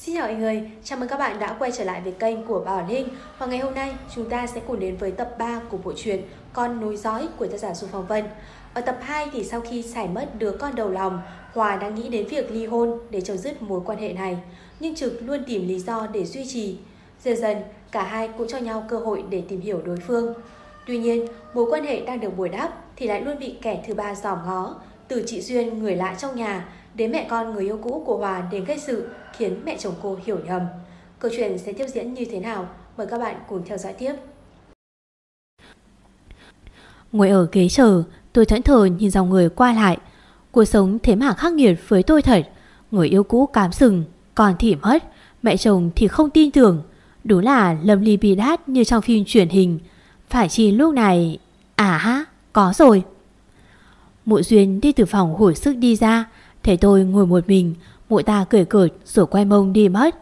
Xin chào mọi người, chào mừng các bạn đã quay trở lại với kênh của Bảo Linh Và ngày hôm nay chúng ta sẽ cùng đến với tập 3 của bộ truyện Con nối dõi của tác giả Du Phong Vân. Ở tập 2 thì sau khi xảy mất đứa con đầu lòng Hòa đang nghĩ đến việc ly hôn để chấm dứt mối quan hệ này Nhưng Trực luôn tìm lý do để duy trì. Dần dần cả hai cũng cho nhau cơ hội để tìm hiểu đối phương. Tuy nhiên mối quan hệ đang được bồi đắp thì lại luôn bị kẻ thứ ba dòm ngó Từ chị Duyên người lạ trong nhà đến mẹ con người yêu cũ của Hòa đến gây sự khiến mẹ chồng cô hiểu nhầm. Câu chuyện sẽ tiếp diễn như thế nào? Mời các bạn cùng theo dõi tiếp. Ngồi ở ghế chờ, tôi thẫn thờ nhìn dòng người qua lại. Cuộc sống thế mà khắc nghiệt với tôi thật. Người yêu cũ cám sừng, còn thì mất, mẹ chồng thì không tin tưởng. Đúng là lâm ly bi đát như trong phim truyền hình. Phải chi lúc này... À ha, có rồi. Mụ Duyên đi từ phòng hồi sức đi ra, Thế tôi ngồi một mình, Mụ ta cười cợt rồi quay mông đi mất.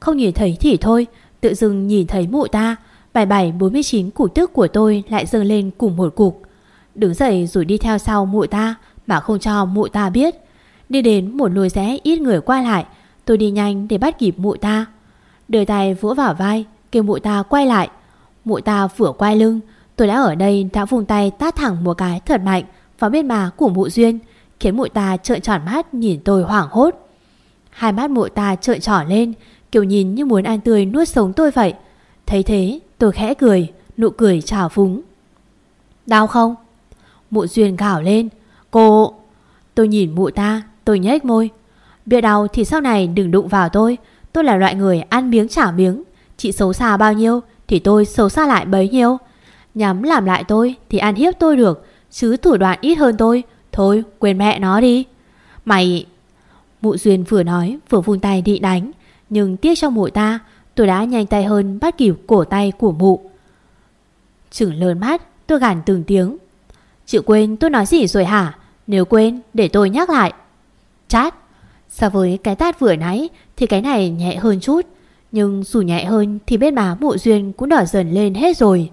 Không nhìn thấy thì thôi, Tự dưng nhìn thấy mụ ta, Bài bảy 49 củ tức của tôi lại dâng lên cùng một cục. Đứng dậy rồi đi theo sau mụ ta Mà không cho mụ ta biết. Đi đến một lối rẽ ít người qua lại, Tôi đi nhanh để bắt kịp mụ ta. Đưa tay vỗ vào vai, Kêu mụ ta quay lại. Mụ ta vừa quay lưng, Tôi đã ở đây đã vùng tay tát thẳng một cái thật mạnh Vào bên bà của mụ Duyên khiến mụi ta trợn tròn mắt nhìn tôi hoảng hốt. Hai mắt mụi ta trợn tròn lên, kiểu nhìn như muốn ăn tươi nuốt sống tôi vậy. Thấy thế, tôi khẽ cười, nụ cười trào phúng. Đau không? Mụ Duyên gào lên. Cô... Tôi nhìn mụ ta, tôi nhếch môi. Biết đau thì sau này đừng đụng vào tôi. Tôi là loại người ăn miếng trả miếng. Chị xấu xa bao nhiêu thì tôi xấu xa lại bấy nhiêu. Nhắm làm lại tôi thì ăn hiếp tôi được, chứ thủ đoạn ít hơn tôi Thôi, quên mẹ nó đi. Mày, Mụ Duyên vừa nói, vừa vung tay đi đánh. Nhưng tiếc cho mụ ta, Tôi đã nhanh tay hơn bắt kịp cổ tay của mụ. Chừng lớn mắt, Tôi gàn từng tiếng. Chịu quên tôi nói gì rồi hả? Nếu quên, để tôi nhắc lại. Chát. So với cái tát vừa nãy, Thì cái này nhẹ hơn chút. Nhưng dù nhẹ hơn, thì bên má mụ Duyên Cũng đỏ dần lên hết rồi.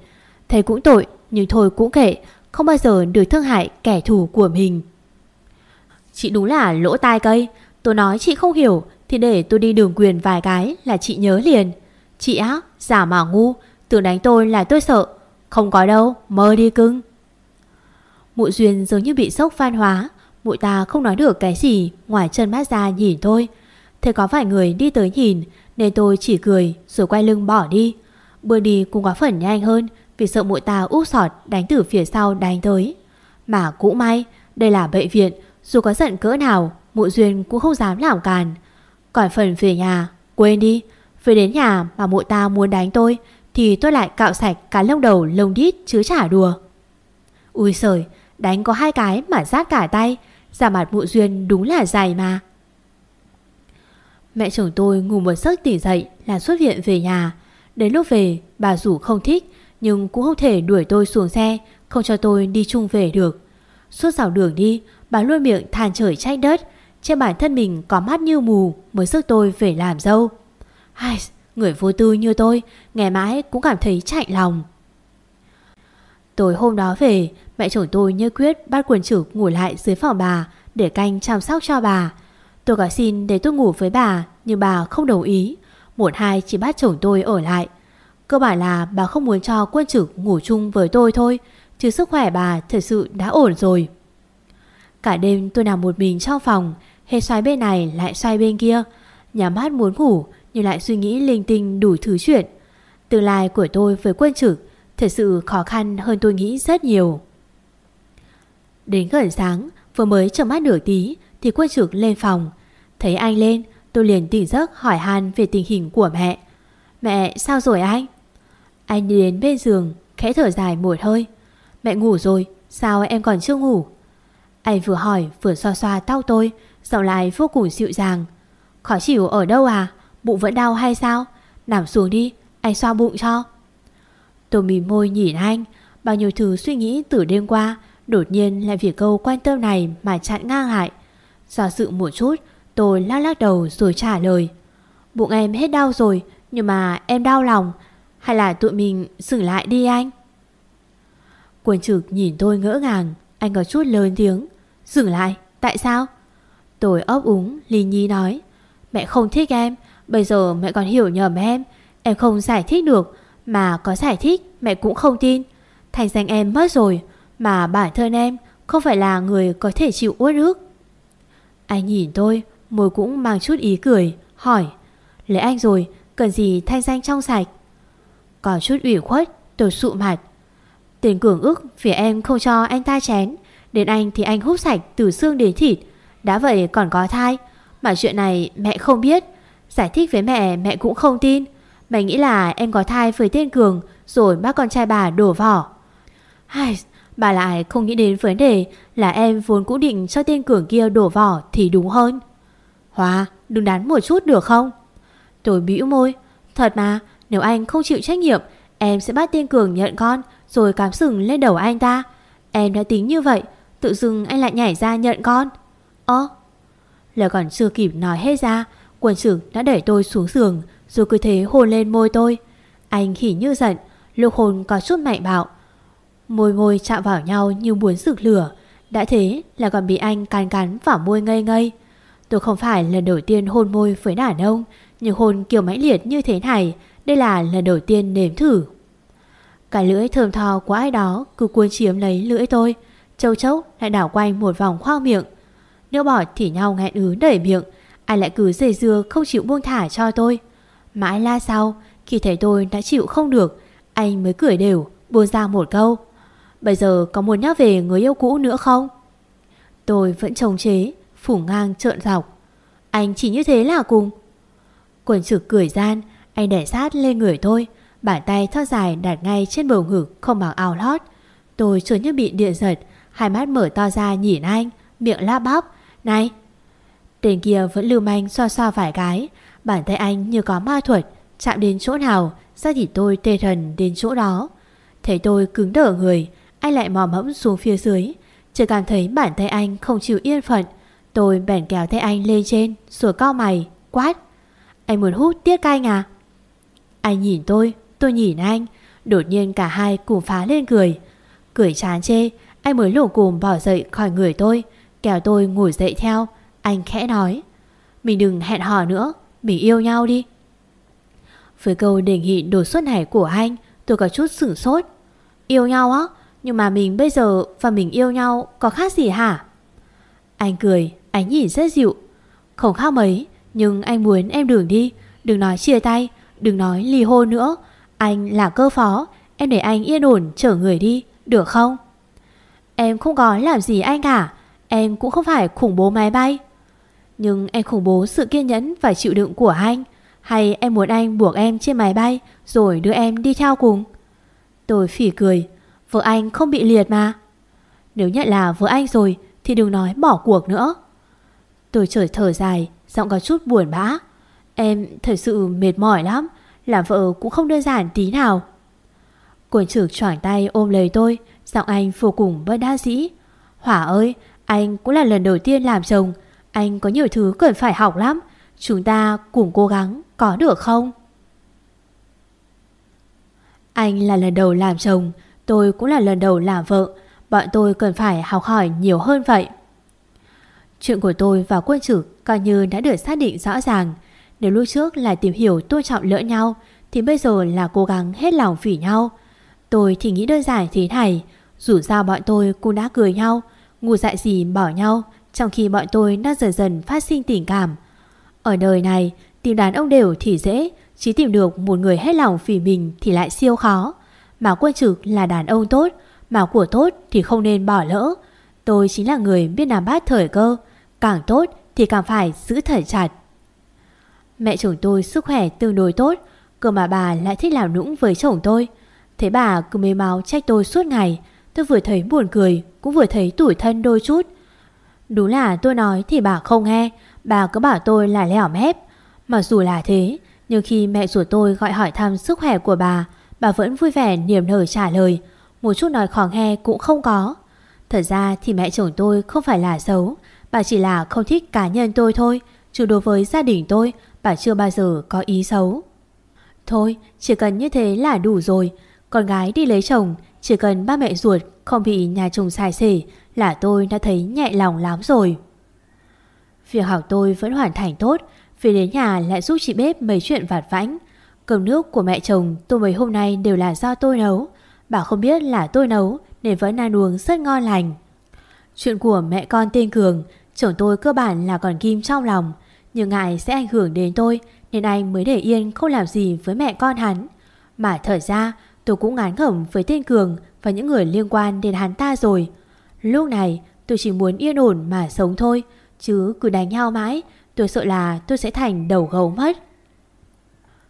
Thấy cũng tội, nhưng thôi cũng kệ không bao giờ được thương hại kẻ thù của mình. Chị đúng là lỗ tai cây. Tôi nói chị không hiểu Thì để tôi đi đường quyền vài cái là chị nhớ liền. Chị á, giả mà ngu Tưởng đánh tôi là tôi sợ. Không có đâu, mơ đi cưng. Mụ Duyên giống như bị sốc phan hóa. Mụ ta không nói được cái gì Ngoài chân mắt ra nhìn thôi. Thế có vài người đi tới nhìn Nên tôi chỉ cười rồi quay lưng bỏ đi. Bước đi cũng có phần nhanh hơn vì sợ mụ ta úp sọt đánh từ phía sau đánh tới. Mà cũng may, đây là bệnh viện, dù có giận cỡ nào, mụ Duyên cũng không dám làm càn. Còn phần về nhà, quên đi, về đến nhà mà mụ ta muốn đánh tôi, thì tôi lại cạo sạch cả lông đầu lông đít chứ chả đùa. Ui sời, đánh có hai cái mà rát cả tay, giả mặt mụ Duyên đúng là dày mà. Mẹ chồng tôi ngủ một giấc tỉnh dậy là xuất viện về nhà. Đến lúc về, bà rủ không thích nhưng cũng không thể đuổi tôi xuống xe Không cho tôi đi chung về được. Suốt dạo đường đi Bà luôn miệng than trời trách đất Trên bản thân mình có mắt như mù Mới sức tôi về làm dâu. Ai, Người vô tư như tôi Nghe mãi cũng cảm thấy chạy lòng. Tối hôm đó về Mẹ chồng tôi như quyết bắt quần trực ngủ lại dưới phòng bà Để canh chăm sóc cho bà. Tôi có xin để tôi ngủ với bà Nhưng bà không đồng ý. Một hai chỉ bắt chồng tôi ở lại Cơ bản là bà không muốn cho quân trực ngủ chung với tôi thôi, Chứ sức khỏe bà thật sự đã ổn rồi. Cả đêm tôi nằm một mình trong phòng Hết xoay bên này lại xoay bên kia. Nhắm mắt muốn ngủ, Nhưng lại suy nghĩ linh tinh đủ thứ chuyện. Tương lai của tôi với quân trực Thật sự khó khăn hơn tôi nghĩ rất nhiều. Đến gần sáng, Vừa mới chợp mắt nửa tí, Thì quân trực lên phòng. Thấy anh lên, tôi liền tỉnh giấc hỏi han về tình hình của mẹ. Mẹ, sao rồi anh? Anh đi đến bên giường, Khẽ thở dài một hơi. Mẹ ngủ rồi, sao em còn chưa ngủ? Anh vừa hỏi, vừa xoa xoa tóc tôi, Giọng lại vô cùng dịu dàng. Khó chịu ở đâu à? Bụng vẫn đau hay sao? Nằm xuống đi, anh xoa bụng cho. Tôi mỉm môi nhìn anh, Bao nhiêu thứ suy nghĩ từ đêm qua, Đột nhiên lại vì câu quan tâm này Mà chặn ngang hại Do sự một chút, Tôi lắc lắc đầu rồi trả lời. Bụng em hết đau rồi, Nhưng mà em đau lòng hay là tụi mình dừng lại đi anh? Quân trực nhìn tôi ngỡ ngàng Anh có chút lớn tiếng. Dừng lại, tại sao? Tôi ấp úng, Lý Nhi nói. Mẹ không thích em Bây giờ mẹ còn hiểu nhầm em. Em không giải thích được Mà có giải thích mẹ cũng không tin. Thành danh em mất rồi Mà bản thân em không phải là người có thể chịu uất ức. Anh nhìn tôi Môi cũng mang chút ý cười Hỏi. Lấy anh rồi Cần gì thanh danh trong sạch? Có chút ủy khuất Tôi sụ mặt. Tiền cường ức vì em không cho anh ta chén Đến anh thì anh hút sạch từ xương đến thịt. Đã vậy còn có thai Mà chuyện này mẹ không biết. Giải thích với mẹ mẹ cũng không tin. Mẹ nghĩ là em có thai với tên Cường Rồi bác con trai bà đổ vỏ. Ai, Bà lại không nghĩ đến vấn đề Là em vốn cũng định cho tên Cường kia đổ vỏ Thì đúng hơn. Hòa đừng đắn một chút được không? Tôi bĩu môi. Thật mà nếu anh không chịu trách nhiệm, Em sẽ bắt tên Cường nhận con, Rồi cám sừng lên đầu anh ta. Em đã tính như vậy, Tự dưng anh lại nhảy ra nhận con. Ơ? Lời còn chưa kịp nói hết ra, Quân trưởng đã đẩy tôi xuống giường, Rồi cứ thế hôn lên môi tôi. Anh khỉ như giận Lúc hôn có chút mạnh bạo. Môi môi chạm vào nhau như muốn rực lửa, Đã thế là còn bị anh cắn cắn vào môi ngây ngây. Tôi không phải lần đầu tiên hôn môi với đàn ông, Nhưng hôn kiểu mãnh liệt như thế này đây là lần đầu tiên nếm thử. Cái lưỡi thơm tho của ai đó Cứ cuốn chiếm lấy lưỡi tôi. Châu chốc lại đảo quanh một vòng khoang miệng. Nếu bỏ thì nhau nghẹn ứ đẩy miệng Anh lại cứ dây dưa không chịu buông thả cho tôi. Mãi la sau, Khi thấy tôi đã chịu không được, Anh mới cười đều, buông ra một câu. Bây giờ có muốn nhắc về người yêu cũ nữa không? Tôi vẫn trông chế, Phủ ngang trợn dọc. Anh chỉ như thế là cùng. Quần trực cười gian anh để sát lên người tôi, Bàn tay thon dài đặt ngay trên bầu ngực Không bằng áo lót. Tôi chưa như bị điện giật, Hai mắt mở to ra nhìn anh, Miệng la bắp, Này! Tên kia vẫn lưu manh xoa xoa vài cái, Bàn tay anh như có ma thuật, Chạm đến chỗ nào Sao thì tôi tê thần đến chỗ đó. Thấy tôi cứng đỡ người, Anh lại mò mẫm xuống phía dưới, Chỉ cảm thấy bàn tay anh không chịu yên phận. Tôi bèn kéo tay anh lên trên, Rồi cao mày, Quát, Anh muốn hút tiết canh à? Anh nhìn tôi Tôi nhìn anh. Đột nhiên cả hai cùng phá lên cười. Cười chán chê, Anh mới lổ cùm bỏ dậy khỏi người tôi, Kéo tôi ngồi dậy theo. Anh khẽ nói, Mình đừng hẹn hò nữa, Mình yêu nhau đi. Với câu đề nghị đột xuất này của anh, Tôi có chút sửng sốt. Yêu nhau á, Nhưng mà mình bây giờ và mình yêu nhau Có khác gì hả? Anh cười, Ánh nhìn rất dịu. Không khác mấy, Nhưng anh muốn em đừng đi, Đừng nói chia tay Đừng nói ly hôn nữa. Anh là cơ phó. Em để anh yên ổn, chở người đi. Được không? Em không có làm gì anh cả. Em cũng không phải khủng bố máy bay. Nhưng em khủng bố sự kiên nhẫn Và chịu đựng của anh. Hay em muốn anh buộc em trên máy bay, Rồi đưa em đi theo cùng? Tôi phỉ cười. Vợ anh không bị liệt mà. Nếu nhận là vợ anh rồi, Thì đừng nói bỏ cuộc nữa. Tôi trời thở dài, Giọng có chút buồn bã. Em thật sự mệt mỏi lắm Làm vợ cũng không đơn giản tí nào. Quần trưởng choảng tay ôm lấy tôi, Giọng anh vô cùng bất đa dĩ. Hỏa ơi, Anh cũng là lần đầu tiên làm chồng, Anh có nhiều thứ cần phải học lắm, Chúng ta cùng cố gắng có được không? Anh là lần đầu làm chồng, Tôi cũng là lần đầu làm vợ, Bọn tôi cần phải học hỏi nhiều hơn vậy. Chuyện của tôi và quân trực coi như đã được xác định rõ ràng. Nếu lúc trước là tìm hiểu tôn trọng lẫn nhau, thì bây giờ là cố gắng hết lòng vì nhau. Tôi thì nghĩ đơn giản thế này, dù sao bọn tôi cũng đã cười nhau, ngu dại gì bỏ nhau, trong khi bọn tôi đang dần dần phát sinh tình cảm. Ở đời này, tìm đàn ông đều thì dễ, chỉ tìm được một người hết lòng vì mình thì lại siêu khó. Mà quân trực là đàn ông tốt, mà của tốt thì không nên bỏ lỡ. Tôi chính là người biết nắm bắt thời cơ, càng tốt thì càng phải giữ thật chặt. Mẹ chồng tôi sức khỏe tương đối tốt, cơ mà bà lại thích làm nũng với chồng tôi. Thế bà cứ mê máu trách tôi suốt ngày, tôi vừa thấy buồn cười, cũng vừa thấy tủi thân đôi chút. Đúng là tôi nói thì bà không nghe, bà cứ bảo tôi là lẻo mép. Mặc dù là thế, nhưng khi mẹ ruột tôi gọi hỏi thăm sức khỏe của bà, bà vẫn vui vẻ niềm nở trả lời, một chút nói khó nghe cũng không có. Thật ra thì mẹ chồng tôi không phải là xấu Bà chỉ là không thích cá nhân tôi thôi Chứ đối với gia đình tôi Bà chưa bao giờ có ý xấu. Thôi, chỉ cần như thế là đủ rồi. Con gái đi lấy chồng, Chỉ cần ba mẹ ruột không bị nhà chồng xài xể Là tôi đã thấy nhẹ lòng lắm rồi. Việc học tôi vẫn hoàn thành tốt Về đến nhà lại giúp chị bếp mấy chuyện vặt vãnh. Cơm nước của mẹ chồng tôi mấy hôm nay đều là do tôi nấu. Bà không biết là tôi nấu Nên vẫn ăn uống rất ngon lành. Chuyện của mẹ con tên Cường, Chồng tôi cơ bản là còn kim trong lòng. Nhưng ngại sẽ ảnh hưởng đến tôi Nên anh mới để yên không làm gì với mẹ con hắn. Mà thật ra tôi cũng ngán ngẩm với tên Cường Và những người liên quan đến hắn ta rồi. Lúc này tôi chỉ muốn yên ổn mà sống thôi Chứ cứ đánh nhau mãi Tôi sợ là tôi sẽ thành đầu gấu mất.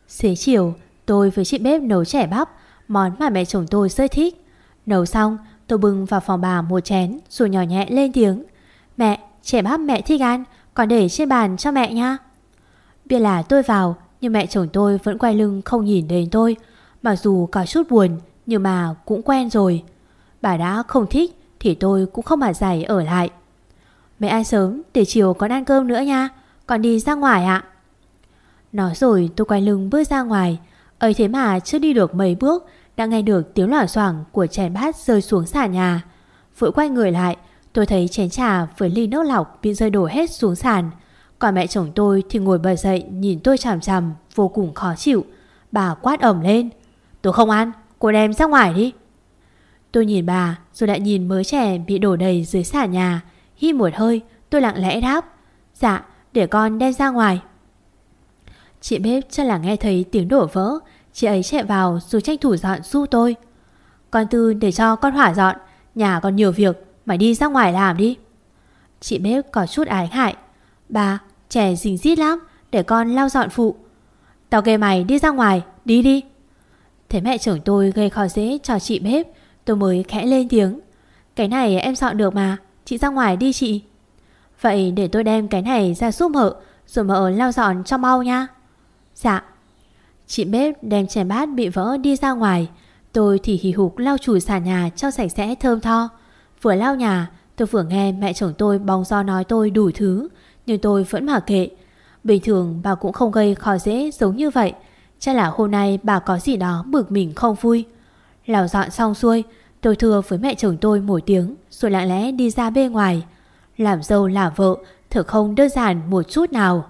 Xế chiều Tôi với chị bếp nấu chẻ bắp Món mà mẹ chồng tôi rất thích. Nấu xong tôi bưng vào phòng bà một chén Rồi nhỏ nhẹ lên tiếng. Mẹ, chè bắp mẹ thích ăn còn để trên bàn cho mẹ nha Biết là tôi vào, Nhưng mẹ chồng tôi vẫn quay lưng không nhìn đến tôi. Mặc dù có chút buồn, Nhưng mà cũng quen rồi. Bà đã không thích, Thì tôi cũng không mà giải ở lại. Mẹ ăn sớm, để chiều còn ăn cơm nữa nha. Còn đi ra ngoài ạ. Nói rồi tôi quay lưng bước ra ngoài. Ấy thế mà chưa đi được mấy bước, Đã nghe được tiếng loảng xoảng của chén bát rơi xuống sàn nhà. Vội quay người lại Tôi thấy chén trà với ly nước lọc Bị rơi đổ hết xuống sàn. Còn mẹ chồng tôi thì ngồi bật dậy Nhìn tôi chằm chằm vô cùng khó chịu. Bà quát ẩm lên Tôi không ăn, cô đem ra ngoài đi. Tôi nhìn bà rồi lại nhìn mớ chè bị đổ đầy dưới sàn nhà. Hít một hơi tôi lặng lẽ đáp Dạ để con đem ra ngoài. Chị bếp chắc là nghe thấy tiếng đổ vỡ. Chị ấy chạy vào rồi tranh thủ dọn giúp tôi. Con Tư để cho con hỏa dọn Nhà còn nhiều việc. Mày đi ra ngoài làm đi. Chị bếp có chút ái ngại. Bà, trẻ dính dít lắm, Để con lau dọn phụ. Tao kêu mày đi ra ngoài, Đi đi. Thế mẹ trưởng tôi gây khó dễ cho chị bếp, Tôi mới khẽ lên tiếng. Cái này em dọn được mà, Chị ra ngoài đi chị. Vậy để tôi đem cái này ra giúp mợ, Rồi mợ lau dọn cho mau nha. Dạ. Chị bếp đem chén bát bị vỡ đi ra ngoài. Tôi thì hì hục lau chùi sàn nhà cho sạch sẽ thơm tho. Vừa lao nhà, Tôi vừa nghe mẹ chồng tôi bóng do nói tôi đủ thứ, Nhưng tôi vẫn mà kệ. Bình thường bà cũng không gây khó dễ giống như vậy, Chắc là hôm nay bà có gì đó bực mình không vui. Lào dọn xong xuôi, Tôi thưa với mẹ chồng tôi một tiếng, Rồi lặng lẽ đi ra bên ngoài. Làm dâu là vợ Thực không đơn giản một chút nào.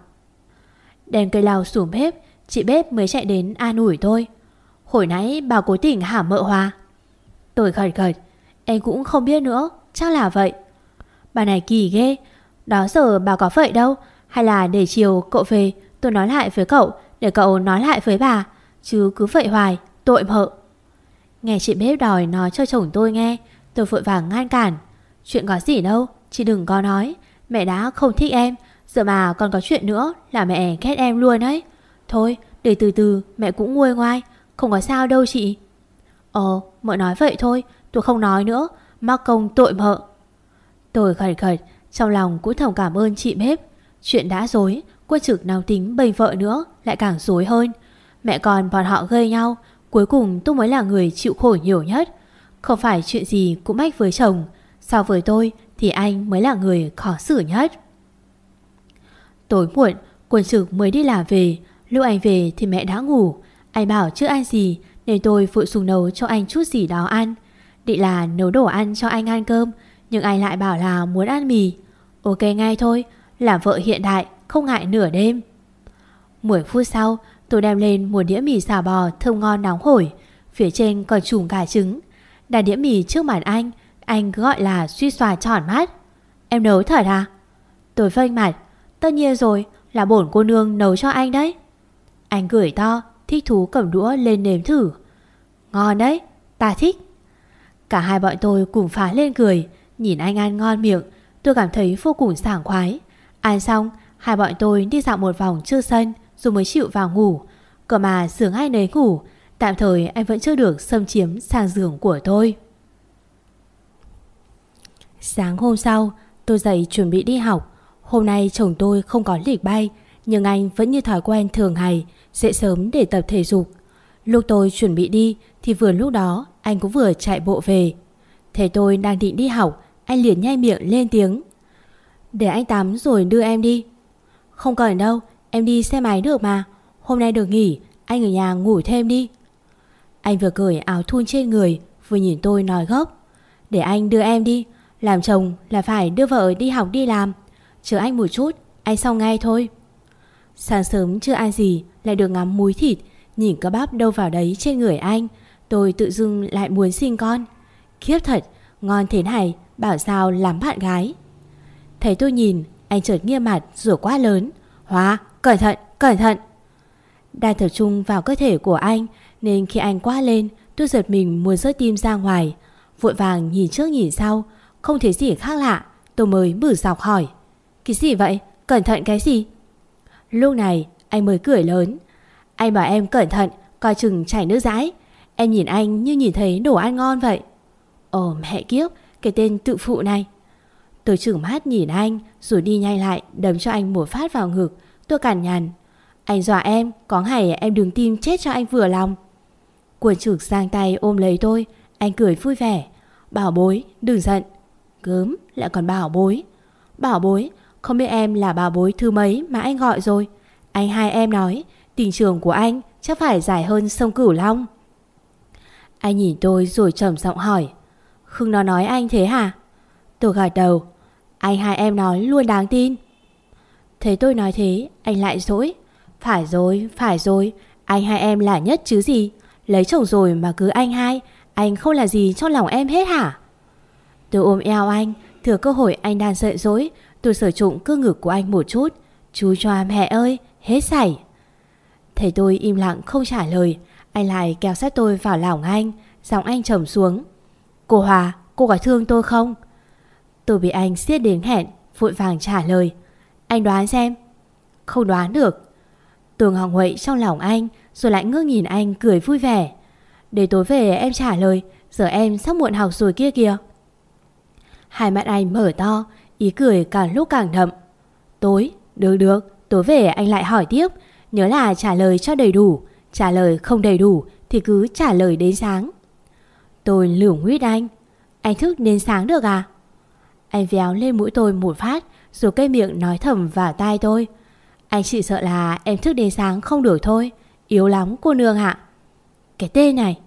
Đèn cây lao xuống bếp, Chị bếp mới chạy đến an ủi tôi. Hồi nãy bà cố tình hả mợ hòa Tôi gật gật Em cũng không biết nữa, Chắc là vậy. Bà này kỳ ghê. Đó giờ bà có vậy đâu? Hay là để chiều cậu về, tôi nói lại với cậu, Để cậu nói lại với bà. Chứ cứ vậy hoài, tội mợ. Nghe chị bếp đòi nói cho chồng tôi nghe, Tôi vội vàng ngăn cản. Chuyện có gì đâu, Chị đừng có nói. Mẹ đã không thích em, Giờ mà còn có chuyện nữa là mẹ ghét em luôn ấy. Thôi, để từ từ, mẹ cũng nguôi ngoai, Không có sao đâu chị. Ồ mợ nói vậy thôi Tôi không nói nữa. Mắc công tội mợ Tôi khẩy khẩy Trong lòng cũng thầm cảm ơn chị bếp. Chuyện đã dối, Quân trực nào tính bầy vợ nữa, Lại càng dối hơn. Mẹ con bọn họ gây nhau, Cuối cùng tôi mới là người chịu khổ nhiều nhất. Không phải chuyện gì cũng mách với chồng. So với tôi Thì anh mới là người khó xử nhất. Tối muộn, Quân trực mới đi làm về. Lúc anh về thì mẹ đã ngủ. Anh bảo chưa ăn gì, Nên tôi vội xuống nấu cho anh chút gì đó ăn. Định là nấu đồ ăn cho anh ăn cơm, Nhưng anh lại bảo là muốn ăn mì. Ok ngay thôi Làm vợ hiện đại, không ngại nửa đêm. 10 phút sau, Tôi đem lên một đĩa mì xào bò thơm ngon nóng hổi, Phía trên còn trùm cả trứng. Đặt đĩa mì trước mặt anh Anh cứ gọi là suy xòa tròn mắt. Em nấu thật à? Tôi phênh mặt. Tất nhiên rồi, là bổn cô nương nấu cho anh đấy. Anh cười to, Thích thú cầm đũa lên nếm thử. Ngon đấy, Ta thích. Cả hai bọn tôi cùng phá lên cười, Nhìn anh ăn ngon miệng, Tôi cảm thấy vô cùng sảng khoái. Ăn xong, Hai bọn tôi đi dạo một vòng trước sân, Rồi mới chịu vào ngủ. Cơ mà giường ai nấy ngủ, Tạm thời anh vẫn chưa được xâm chiếm sang giường của tôi. Sáng hôm sau, Tôi dậy chuẩn bị đi học. Hôm nay chồng tôi không có lịch bay, Nhưng anh vẫn như thói quen thường ngày Dậy sớm để tập thể dục. Lúc tôi chuẩn bị đi Thì vừa lúc đó anh cũng vừa chạy bộ về. Thế tôi đang định đi học, Anh liền nhai miệng lên tiếng. Để anh tắm rồi đưa em đi. Không cần đâu, Em đi xe máy được mà. Hôm nay được nghỉ, Anh ở nhà ngủ thêm đi. Anh vừa cởi áo thun trên người, Vừa nhìn tôi nói gốc Để anh đưa em đi, Làm chồng là phải đưa vợ đi học đi làm. Chờ anh một chút, Anh xong ngay thôi. Sáng sớm chưa ăn gì, Lại được ngắm muối thịt, Nhìn cơ bắp đâu vào đấy trên người anh. Tôi tự dưng lại muốn sinh con. Khiếp thật, Ngon thế này, Bảo sao làm bạn gái. Thấy tôi nhìn, Anh chợt nghiêm mặt rửa quá lớn. Hóa, cẩn thận cẩn thận. Đang tập trung vào cơ thể của anh, Nên khi anh quá lên, Tôi giật mình muốn rớt tim ra ngoài. Vội vàng nhìn trước nhìn sau, Không thấy gì khác lạ, Tôi mới bử dọc hỏi. Cái gì vậy? Cẩn thận cái gì? Lúc này, anh mới cười lớn. Anh bảo em cẩn thận, Coi chừng chảy nước rãi Em nhìn anh như nhìn thấy đồ ăn ngon vậy. Ồ mẹ kiếp, Cái tên tự phụ này. Tôi chừng mắt nhìn anh, Rồi đi nhanh lại, đấm cho anh một phát vào ngực. Tôi cản nhằn. Anh dọa em, Có ngày em đừng tim chết cho anh vừa lòng. Quần trực sang tay ôm lấy tôi, Anh cười vui vẻ. Bảo bối, đừng giận. Gớm, lại còn bảo bối. Bảo bối, không biết em là bảo bối thứ mấy mà anh gọi rồi. Anh hai em nói, Tình trường của anh chắc phải dài hơn sông Cửu Long. Anh nhìn tôi rồi trầm giọng hỏi. Khương nó nói anh thế hả? Tôi gật đầu. Anh hai em nói luôn đáng tin. Thấy tôi nói thế Anh lại dỗi. Phải rồi, phải rồi. Anh hai em là nhất chứ gì? Lấy chồng rồi mà cứ anh hai Anh không là gì trong lòng em hết hả? Tôi ôm eo anh Thừa cơ hội anh đang dậy dỗi Tôi sở trụng cơ ngực của anh một chút. Chú cho mẹ ơi Hết sảy. Thấy tôi im lặng không trả lời. Anh lại kéo sát tôi vào lòng anh Giọng anh trầm xuống. Cô Hòa cô có thương tôi không? Tôi bị anh siết đến hẹn Vội vàng trả lời. Anh đoán xem. Không đoán được. Tôi ngọng huệ trong lòng anh Rồi lại ngước nhìn anh cười vui vẻ. Để tối về em trả lời Giờ em sắp muộn học rồi kia kìa. Hai mắt anh mở to Ý cười càng lúc càng đậm. Tối, được được, tối về anh lại hỏi tiếp Nhớ là trả lời cho đầy đủ. Trả lời không đầy đủ Thì cứ trả lời đến sáng. Tôi lửng huyết anh. Anh thức đến sáng được à? Anh véo lên mũi tôi một phát, Rồi cây miệng nói thầm vào tai tôi. Anh chỉ sợ là em thức đến sáng không được thôi, Yếu lắm cô nương ạ. Cái tên này.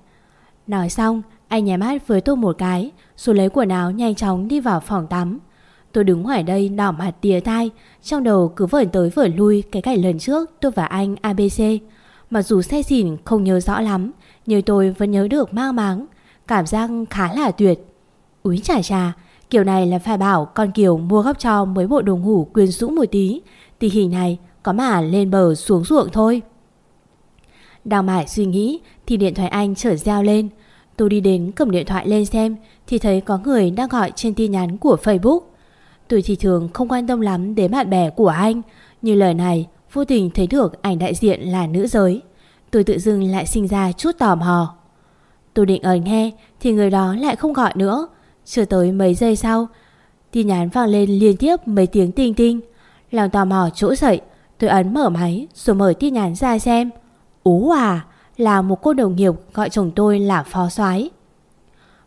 Nói xong, anh nhé mắt với tôi một cái, Rồi lấy quần áo nhanh chóng đi vào phòng tắm. Tôi đứng ngoài đây đỏ mặt tía tai, Trong đầu cứ vẩn tới vẩn lui Cái cảnh lần trước tôi và anh ABC Mặc dù say xỉn, không nhớ rõ lắm, Nhưng tôi vẫn nhớ được mang máng. Cảm giác khá là tuyệt. Úi chà chà, Kiểu này là phải bảo con Kiều mua góc cho mấy bộ đồ ngủ quyền rũ một tí. Thì hình này có mà lên bờ xuống ruộng thôi. Đang mải suy nghĩ Thì điện thoại anh trở reo lên. Tôi đi đến cầm điện thoại lên xem Thì thấy có người đang gọi trên tin nhắn của Facebook. Tôi thì thường không quan tâm lắm đến bạn bè của anh Như lời này vô tình thấy được ảnh đại diện là nữ giới. Tôi tự dưng lại sinh ra chút tò mò. Tôi định ở nghe Thì người đó lại không gọi nữa. Chưa tới mấy giây sau, Tin nhắn vang lên liên tiếp mấy tiếng tinh tinh. Lòng tò mò trỗi dậy, Tôi ấn mở máy rồi mở tin nhắn ra xem. Ú à Là một cô đồng nghiệp gọi chồng tôi là phó soái.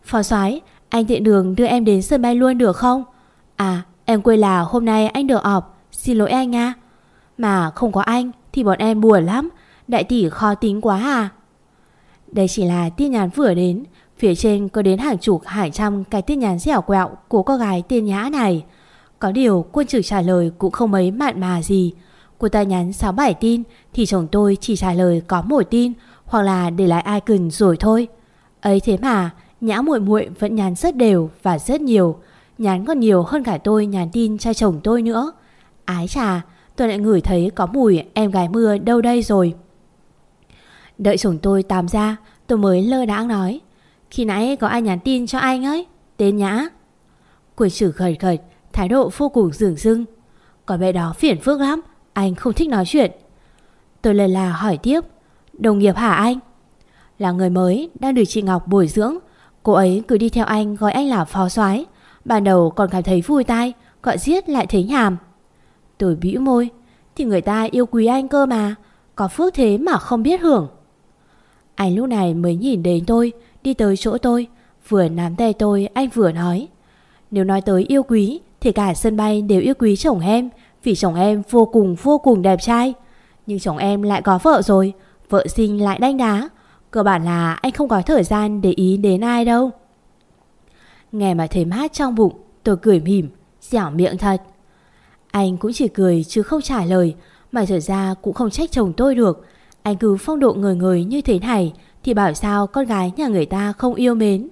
Phó soái, Anh tiện đường đưa em đến sân bay luôn được không? À Em quên là hôm nay anh được ọp Xin lỗi anh nha. Mà không có anh thì bọn em buồn lắm. Đại tỷ khó tính quá à. Đây chỉ là tin nhắn vừa đến. Phía trên có đến hàng chục, hàng trăm Cái tin nhắn dẻo quẹo của cô gái tên Nhã này. Có điều quân trực trả lời Cũng không mấy mạn mà gì. Cô ta nhắn 6-7 tin Thì chồng tôi chỉ trả lời có một tin Hoặc là để lại icon rồi thôi. Ấy thế mà, Nhã muội muội vẫn nhắn rất đều và rất nhiều. Nhắn còn nhiều hơn cả tôi nhắn tin cho chồng tôi nữa. Ái chà Tôi lại ngửi thấy có mùi em gái mưa đâu đây rồi. Đợi chồng tôi tạm ra Tôi mới lơ đãng nói Khi nãy có ai nhắn tin cho anh ấy Tên Nhã? Quỷ sử khởi khởi, Thái độ vô cùng dường dưng. Có bé đó phiền phức lắm Anh không thích nói chuyện. Tôi lần là hỏi tiếp Đồng nghiệp hả anh? Là người mới đang được chị Ngọc bồi dưỡng. Cô ấy cứ đi theo anh gọi anh là phó soái. Ban đầu còn cảm thấy vui tai Gọi giết lại thấy nhàm. Tôi bĩu môi, Thì người ta yêu quý anh cơ mà, Có phước thế mà không biết hưởng. Anh lúc này mới nhìn đến tôi, Đi tới chỗ tôi, Vừa nắm tay tôi, anh vừa nói, Nếu nói tới yêu quý, Thì cả sân bay đều yêu quý chồng em, Vì chồng em vô cùng vô cùng đẹp trai. Nhưng chồng em lại có vợ rồi, Vợ sinh lại đánh đá, Cơ bản là anh không có thời gian để ý đến ai đâu. Nghe mà thấy hát trong bụng, Tôi cười mỉm, Dẻo miệng thật. Anh cũng chỉ cười chứ không trả lời, Mà thật ra cũng không trách chồng tôi được. Anh cứ phong độ người người như thế này Thì bảo sao con gái nhà người ta không yêu mến.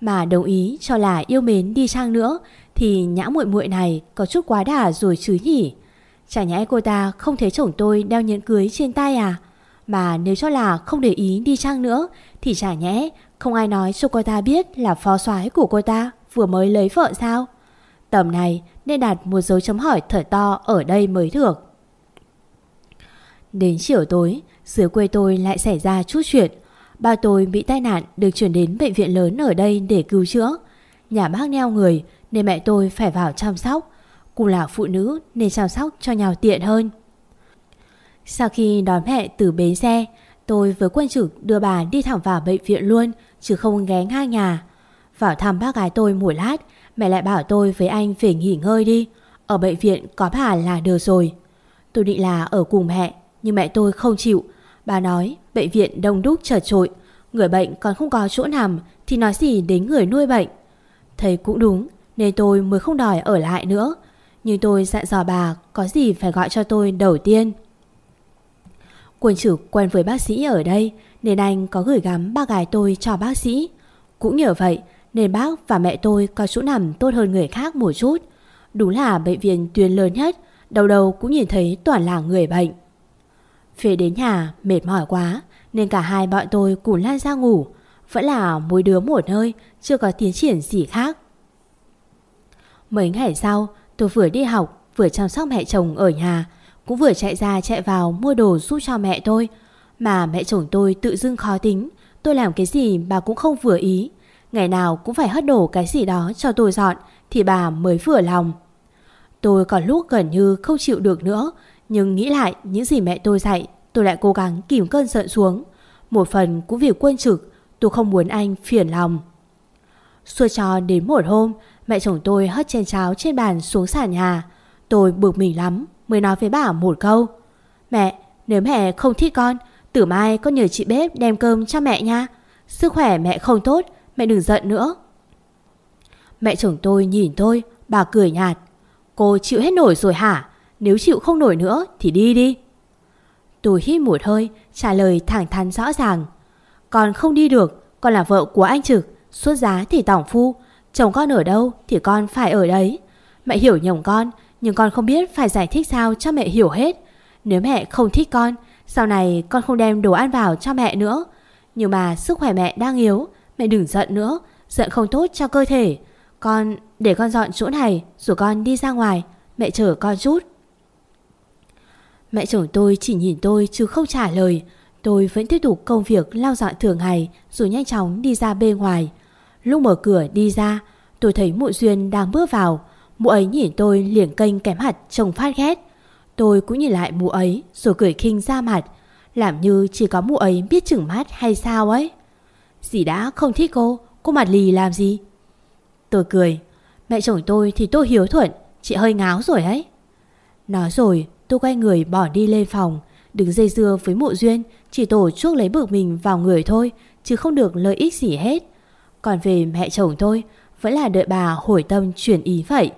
Mà đồng ý cho là yêu mến đi chăng nữa Thì nhã muội muội này có chút quá đà rồi chứ nhỉ? Chả nhẽ cô ta không thấy chồng tôi đeo nhẫn cưới trên tay à? Mà nếu cho là không để ý đi chăng nữa Thì chả nhẽ không ai nói cho cô ta biết là phó soái của cô ta vừa mới lấy vợ sao? Tầm này nên đặt một dấu chấm hỏi thật to ở đây mới được. Đến chiều tối, Dưới quê tôi lại xảy ra chút chuyện. Ba tôi bị tai nạn được chuyển đến bệnh viện lớn ở đây để cứu chữa. Nhà bác neo người nên mẹ tôi phải vào chăm sóc. Cùng là phụ nữ nên chăm sóc cho nhau tiện hơn. Sau khi đón mẹ từ bến xe, Tôi với quân trực đưa bà đi thẳng vào bệnh viện luôn, Chứ không ghé ngang nhà. Vào thăm bác gái tôi một lát Mẹ lại bảo tôi với anh phải nghỉ ngơi đi. Ở bệnh viện có bà là được rồi. Tôi định là ở cùng mẹ, Nhưng mẹ tôi không chịu. Bà nói, bệnh viện đông đúc chật trội Người bệnh còn không có chỗ nằm Thì nói gì đến người nuôi bệnh? Thấy cũng đúng, Nên tôi mới không đòi ở lại nữa. Nhưng tôi dặn dò bà Có gì phải gọi cho tôi đầu tiên. Quân chủ quen với bác sĩ ở đây, Nên anh có gửi gắm ba gái tôi cho bác sĩ. Cũng nhờ vậy nên bác và mẹ tôi có chỗ nằm tốt hơn người khác một chút. Đúng là bệnh viện tuyến lớn nhất, Đầu đầu cũng nhìn thấy toàn là người bệnh. Về đến nhà, mệt mỏi quá, Nên cả hai bọn tôi cùng lan ra ngủ. Vẫn là mỗi đứa một nơi, Chưa có tiến triển gì khác. Mấy ngày sau, tôi vừa đi học, Vừa chăm sóc mẹ chồng ở nhà, cũng vừa chạy ra chạy vào mua đồ giúp cho mẹ tôi. Mà mẹ chồng tôi tự dưng khó tính, Tôi làm cái gì bà cũng không vừa ý. Ngày nào cũng phải hất đổ cái gì đó cho tôi dọn Thì bà mới vừa lòng Tôi còn lúc gần như không chịu được nữa Nhưng nghĩ lại những gì mẹ tôi dạy Tôi lại cố gắng kìm cơn giận xuống Một phần cũng vì quân trực Tôi không muốn anh phiền lòng Xua cho đến một hôm Mẹ chồng tôi hất chén cháo trên bàn xuống sàn nhà Tôi bực mình lắm mới nói với bà một câu. Mẹ, nếu mẹ không thích con, tử mai con nhờ chị bếp đem cơm cho mẹ nha. Sức khỏe mẹ không tốt, mẹ đừng giận nữa. Mẹ chồng tôi nhìn tôi, bà cười nhạt. Cô chịu hết nổi rồi hả? Nếu chịu không nổi nữa thì đi đi. Tôi hít một hơi, trả lời thẳng thắn rõ ràng. Con không đi được, con là vợ của anh Trực, xuất giá thì tổng phu. Chồng con ở đâu thì con phải ở đấy. Mẹ hiểu nhầm con, nhưng con không biết phải giải thích sao cho mẹ hiểu hết Nếu mẹ không thích con Sau này con không đem đồ ăn vào cho mẹ nữa Nhưng mà sức khỏe mẹ đang yếu Mẹ đừng giận nữa. Giận không tốt cho cơ thể. Con, để con dọn chỗ này Rồi con đi ra ngoài. Mẹ chờ con chút. Mẹ chồng tôi chỉ nhìn tôi chứ không trả lời. Tôi vẫn tiếp tục công việc lau dọn thường ngày, Rồi nhanh chóng đi ra bên ngoài. Lúc mở cửa đi ra, Tôi thấy mụ Duyên đang bước vào. Mụ ấy nhìn tôi liền kênh kém hạt trông phát ghét. Tôi cũng nhìn lại mụ ấy, Rồi cười khinh ra mặt. Làm như chỉ có mụ ấy biết chừng mắt hay sao ấy. Dì đã không thích cô Cô mặt lì làm gì? Tôi cười. Mẹ chồng tôi thì tôi hiếu thuận, Chị hơi ngáo rồi ấy. Nói rồi, tôi quay người bỏ đi lên phòng, Đứng dây dưa với mụ duyên, Chỉ tổ chuốc lấy bực mình vào người thôi, Chứ không được lợi ích gì hết. Còn về mẹ chồng tôi, Vẫn là đợi bà hồi tâm chuyển ý vậy.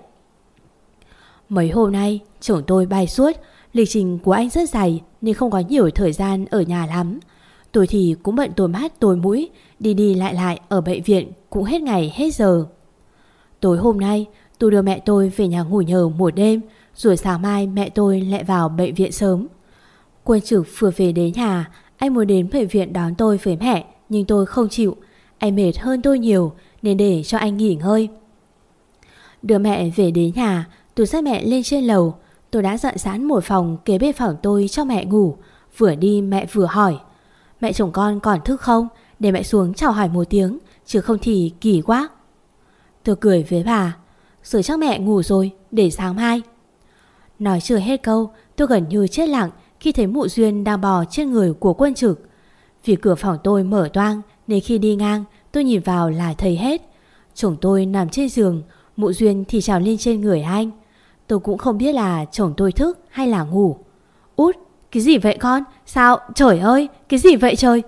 Mấy hôm nay, chồng tôi bay suốt, Lịch trình của anh rất dài, Nên không có nhiều thời gian ở nhà lắm. Tôi thì cũng bận tối mắt tối mũi Đi đi lại lại ở bệnh viện Cũng hết ngày hết giờ. Tối hôm nay, tôi đưa mẹ tôi về nhà ngủ nhờ một đêm, Rồi sáng mai mẹ tôi lại vào bệnh viện sớm. Quân trực vừa về đến nhà, Anh muốn đến bệnh viện đón tôi với mẹ, Nhưng tôi không chịu. Anh mệt hơn tôi nhiều, Nên để cho anh nghỉ ngơi. Đưa mẹ về đến nhà, Tôi dắt mẹ lên trên lầu. Tôi đã dặn sẵn một phòng kế bên phòng tôi cho mẹ ngủ. Vừa đi mẹ vừa hỏi, Mẹ chồng con còn thức không? Để mẹ xuống chào hỏi một tiếng Chứ không thì kỳ quá Tôi cười với bà sửa chắc mẹ ngủ rồi để sáng mai Nói chưa hết câu Tôi gần như chết lặng Khi thấy mụ Duyên đang bò trên người của quân trực Vì cửa phòng tôi mở toang Nên khi đi ngang tôi nhìn vào là thấy hết Chồng tôi nằm trên giường Mụ Duyên thì trào lên trên người anh Tôi cũng không biết là chồng tôi thức hay là ngủ Út, cái gì vậy con? Sao? Trời ơi, cái gì vậy trời?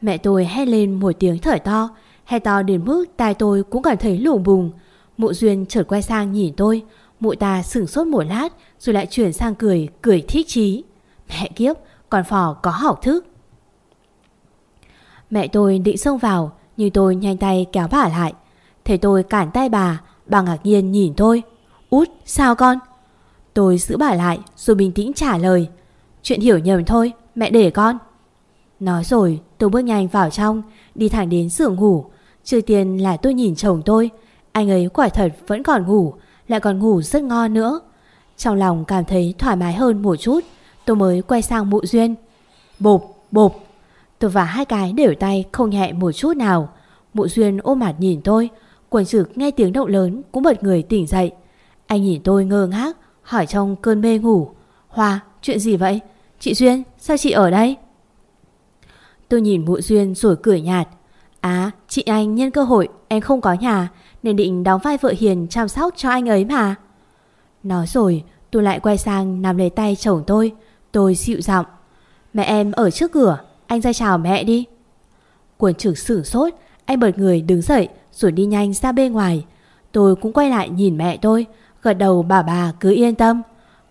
Mẹ tôi hét lên một tiếng thở to Hét to đến mức tai tôi cũng cảm thấy lủng bùng. Mụ Duyên chợt quay sang nhìn tôi Mụ ta sửng sốt một lát Rồi lại chuyển sang cười, cười thích chí. Mẹ kiếp, con phò có học thức. Mẹ tôi định xông vào Nhưng tôi nhanh tay kéo bà lại. Thấy tôi cản tay bà Bà ngạc nhiên nhìn tôi. Út sao con? Tôi giữ bà lại rồi bình tĩnh trả lời. Chuyện hiểu nhầm thôi mẹ để con. Nói rồi, tôi bước nhanh vào trong, Đi thẳng đến giường ngủ. Trước tiên là tôi nhìn chồng tôi. Anh ấy quả thật vẫn còn ngủ, Lại còn ngủ rất ngon nữa. Trong lòng cảm thấy thoải mái hơn một chút, Tôi mới quay sang mụ duyên. Bộp bộp. Tôi và hai cái đều tay không nhẹ một chút nào. Mụ duyên ôm mặt nhìn tôi, Quần trực nghe tiếng động lớn Cũng bật người tỉnh dậy. Anh nhìn tôi ngơ ngác, Hỏi trong cơn mê ngủ. Hoa, chuyện gì vậy? Chị Duyên, sao chị ở đây? Tôi nhìn mụ Duyên rồi cười nhạt. À chị anh, nhân cơ hội, Em không có nhà, Nên định đóng vai vợ hiền chăm sóc cho anh ấy mà. Nói rồi, tôi lại quay sang nắm lấy tay chồng tôi. Tôi dịu giọng, Mẹ em ở trước cửa, Anh ra chào mẹ đi. Quần trưởng sửng sốt, Anh bật người đứng dậy Rồi đi nhanh ra bên ngoài. Tôi cũng quay lại nhìn mẹ tôi, Gật đầu bà bà cứ yên tâm.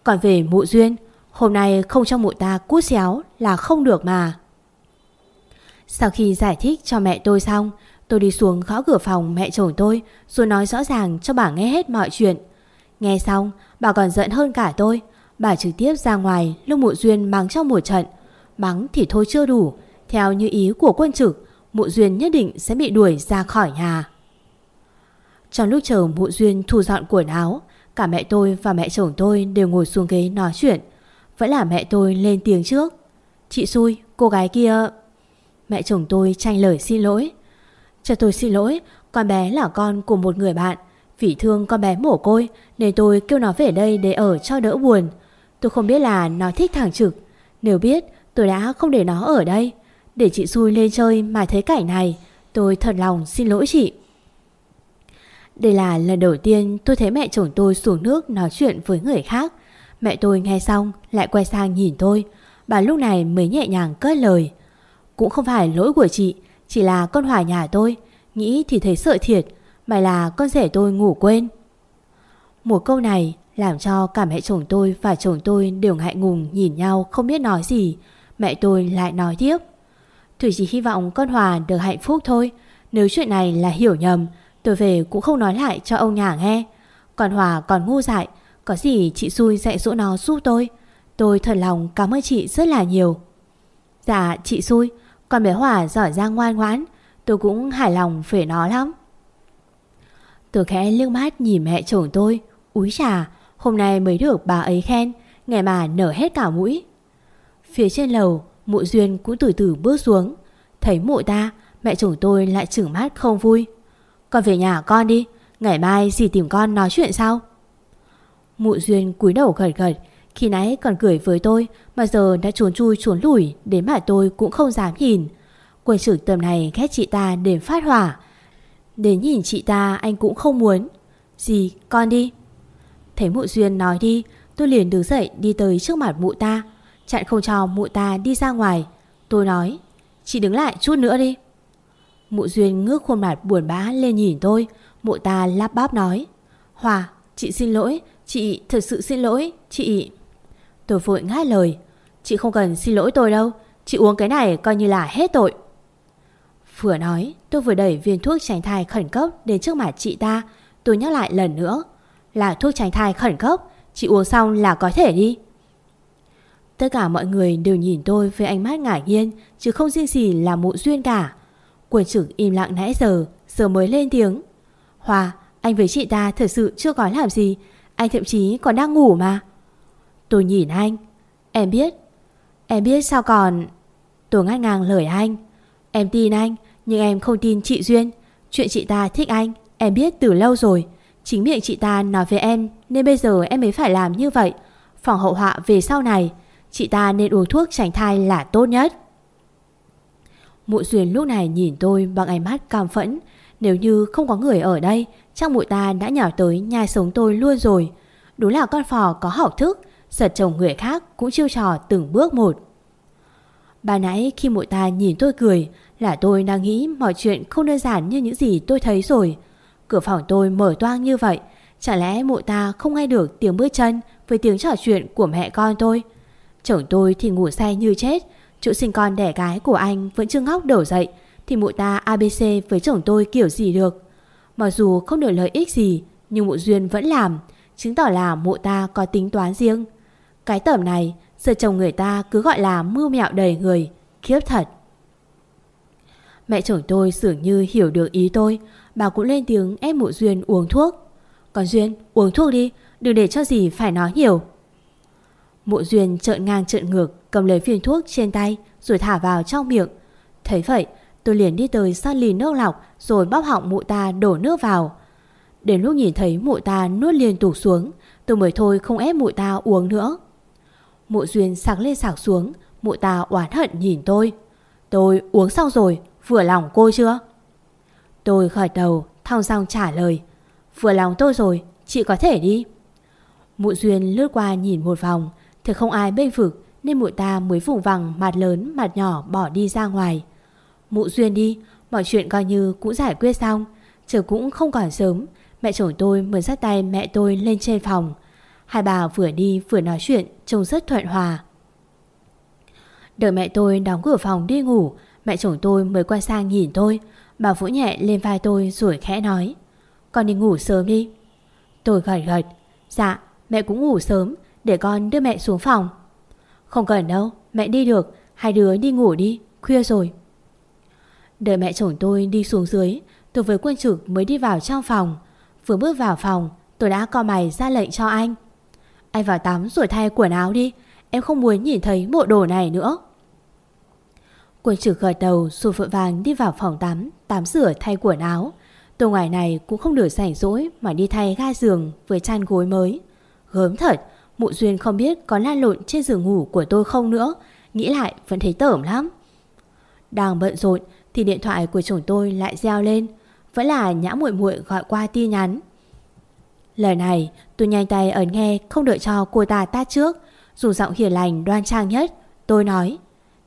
Còn về mụ duyên, Hôm nay không cho mụ ta cút xéo là không được mà. Sau khi giải thích cho mẹ tôi xong Tôi đi xuống gõ cửa phòng mẹ chồng tôi Rồi nói rõ ràng cho bà nghe hết mọi chuyện. Nghe xong Bà còn giận hơn cả tôi. Bà trực tiếp ra ngoài lúc mụ duyên mắng trong một trận. Mắng thì thôi chưa đủ. Theo như ý của quân trực Mụ duyên nhất định sẽ bị đuổi ra khỏi nhà. Trong lúc chờ mụ duyên thu dọn quần áo Cả mẹ tôi và mẹ chồng tôi đều ngồi xuống ghế nói chuyện. Vẫn là mẹ tôi lên tiếng trước. Chị xui, cô gái kia... Mẹ chồng tôi tranh lời xin lỗi Cho tôi xin lỗi, Con bé là con của một người bạn Vì thương con bé mổ côi, Nên tôi kêu nó về đây để ở cho đỡ buồn Tôi không biết là nó thích thằng trực Nếu biết, tôi đã không để nó ở đây Để chị xui lên chơi mà thấy cảnh này, Tôi thật lòng xin lỗi chị đây là lần đầu tiên tôi thấy mẹ chồng tôi xuống nước nói chuyện với người khác. Mẹ tôi nghe xong lại quay sang nhìn tôi. Bà lúc này mới nhẹ nhàng cất lời. Cũng không phải lỗi của chị, chỉ là con Hòa nhà tôi. Nghĩ thì thấy sợ thiệt, mà là con rể tôi ngủ quên. Một câu này làm cho cả mẹ chồng tôi và chồng tôi đều ngại ngùng nhìn nhau không biết nói gì. Mẹ tôi lại nói tiếp. Thủy chỉ hy vọng con Hòa được hạnh phúc thôi. Nếu chuyện này là hiểu nhầm, Tôi về cũng không nói lại cho ông nhà nghe Còn Hòa còn ngu dại Có gì chị xui dạy dỗ nó giúp tôi Tôi thật lòng cảm ơn chị rất là nhiều Dạ chị xui còn bé Hòa giỏi giang ngoan ngoãn, Tôi cũng hài lòng về nó lắm. Tôi khẽ liếc mắt nhìn mẹ chồng tôi, Úi trà Hôm nay mới được bà ấy khen, Ngày mà nở hết cả mũi. Phía trên lầu, Mụ Duyên cũng từ từ bước xuống. Thấy mụ ta, Mẹ chồng tôi lại chửng mắt không vui. Con về nhà con đi, Ngày mai dì tìm con nói chuyện sao Mụ Duyên cúi đầu gật gật khi nãy còn cười với tôi Mà giờ đã trốn chui trốn lủi Đến mà tôi cũng không dám nhìn. Quân trưởng tầm này ghét chị ta để phát hỏa. Đến nhìn chị ta anh cũng không muốn. Gì, con đi. Thấy mụ Duyên nói đi Tôi liền đứng dậy đi tới trước mặt mụ ta Chặn không cho mụ ta đi ra ngoài. Tôi nói Chị đứng lại chút nữa đi. Mụ Duyên ngước khuôn mặt buồn bã lên nhìn tôi. Mụ ta lắp bắp nói Hòa, chị xin lỗi Chị thật sự xin lỗi Chị... Tôi vội ngắt lời. Chị không cần xin lỗi tôi đâu. Chị uống cái này coi như là hết tội. Vừa nói, tôi vừa đẩy viên thuốc tránh thai khẩn cấp Đến trước mặt chị ta. Tôi nhắc lại lần nữa. Là thuốc tránh thai khẩn cấp, Chị uống xong là có thể đi. Tất cả mọi người đều nhìn tôi với ánh mắt ngạc nhiên, Chứ không riêng gì là mụ duyên cả. Quần trưởng im lặng nãy giờ Giờ mới lên tiếng. Hòa anh với chị ta thật sự chưa có làm gì. Anh thậm chí còn đang ngủ mà. Tôi nhìn anh. Em biết. Em biết sao còn? Tôi ngắt ngang lời anh. Em tin anh, Nhưng em không tin chị Duyên. Chuyện chị ta thích anh, Em biết từ lâu rồi. Chính miệng chị ta nói với em, Nên bây giờ em mới phải làm như vậy. Phòng hậu họa về sau này, Chị ta nên uống thuốc tránh thai là tốt nhất. Mụ Duyên lúc này nhìn tôi bằng ánh mắt cam phẫn. Nếu như không có người ở đây, Chắc mụ ta đã nhào tới nhai sống tôi luôn rồi. Đúng là con phò có học thức. Giật chồng người khác cũng chiêu trò từng bước một. Bà nãy khi mụ ta nhìn tôi cười Là tôi đang nghĩ mọi chuyện không đơn giản như những gì tôi thấy rồi. Cửa phòng tôi mở toang như vậy, Chả lẽ mụ ta không nghe được tiếng bước chân Với tiếng trò chuyện của mẹ con tôi? Chồng tôi thì ngủ say như chết, Chỗ sinh con đẻ gái của anh Vẫn chưa ngóc đầu dậy Thì mụ ta ABC với chồng tôi kiểu gì được? Mặc dù không được lợi ích gì, Nhưng mụ Duyên vẫn làm, Chứng tỏ là mụ ta có tính toán riêng. Cái tẩm này, Giờ chồng người ta cứ gọi là mưu mẹo đầy người, Khiếp thật. Mẹ chồng tôi dường như hiểu được ý tôi, Bà cũng lên tiếng ép mụ Duyên uống thuốc. Còn Duyên, uống thuốc đi, Đừng để cho gì phải nói nhiều. Mụ Duyên trợn ngang trợn ngược, Cầm lấy viên thuốc trên tay, Rồi thả vào trong miệng. Thấy vậy, tôi liền đi tới sát ly nước lọc, Rồi bóp họng mụ ta đổ nước vào. Đến lúc nhìn thấy mụ ta nuốt liên tục xuống, Tôi mới thôi không ép mụ ta uống nữa. Mụ Duyên sạc lên sạc xuống, Mụ ta oán hận nhìn tôi. Tôi uống xong rồi, Vừa lòng cô chưa? Tôi khởi đầu, thong dong trả lời. Vừa lòng tôi rồi, Chị có thể đi. Mụ Duyên lướt qua nhìn một vòng Thì không ai bênh vực, Nên mụ ta mới vùng vằng mặt lớn, mặt nhỏ bỏ đi ra ngoài. Mụ Duyên đi, Mọi chuyện coi như cũng giải quyết xong. Trời cũng không còn sớm, Mẹ chồng tôi mới dắt tay mẹ tôi lên trên phòng. Hai bà vừa đi vừa nói chuyện, Trông rất thuận hòa. Đợi mẹ tôi đóng cửa phòng đi ngủ, Mẹ chồng tôi mới quay sang nhìn tôi. Bà vỗ nhẹ lên vai tôi rồi khẽ nói, Con đi ngủ sớm đi. Tôi gật gật Dạ mẹ cũng ngủ sớm, Để con đưa mẹ xuống phòng. Không cần đâu, mẹ đi được, Hai đứa đi ngủ đi, khuya rồi. Đợi mẹ chồng tôi đi xuống dưới, Tôi với quân trực mới đi vào trong phòng. Vừa bước vào phòng, Tôi đã co mày ra lệnh cho anh. Anh vào tắm rồi thay quần áo đi. Em không muốn nhìn thấy bộ đồ này nữa. Quân trực gật đầu, rồi vội vàng đi vào phòng tắm Tắm rửa thay quần áo. Tô ngoài này cũng không được rảnh rỗi Mà đi thay ga giường với chăn gối mới. Gớm thật, Mụ Duyên không biết có lan lộn trên giường ngủ của tôi không nữa. Nghĩ lại vẫn thấy tởm lắm. Đang bận rộn Thì điện thoại của chồng tôi lại reo lên. Vẫn là nhã muội muội gọi qua tin nhắn. Lời này, tôi nhanh tay ấn nghe Không đợi cho cô ta tát trước. Dù giọng hiền lành, đoan trang nhất, Tôi nói,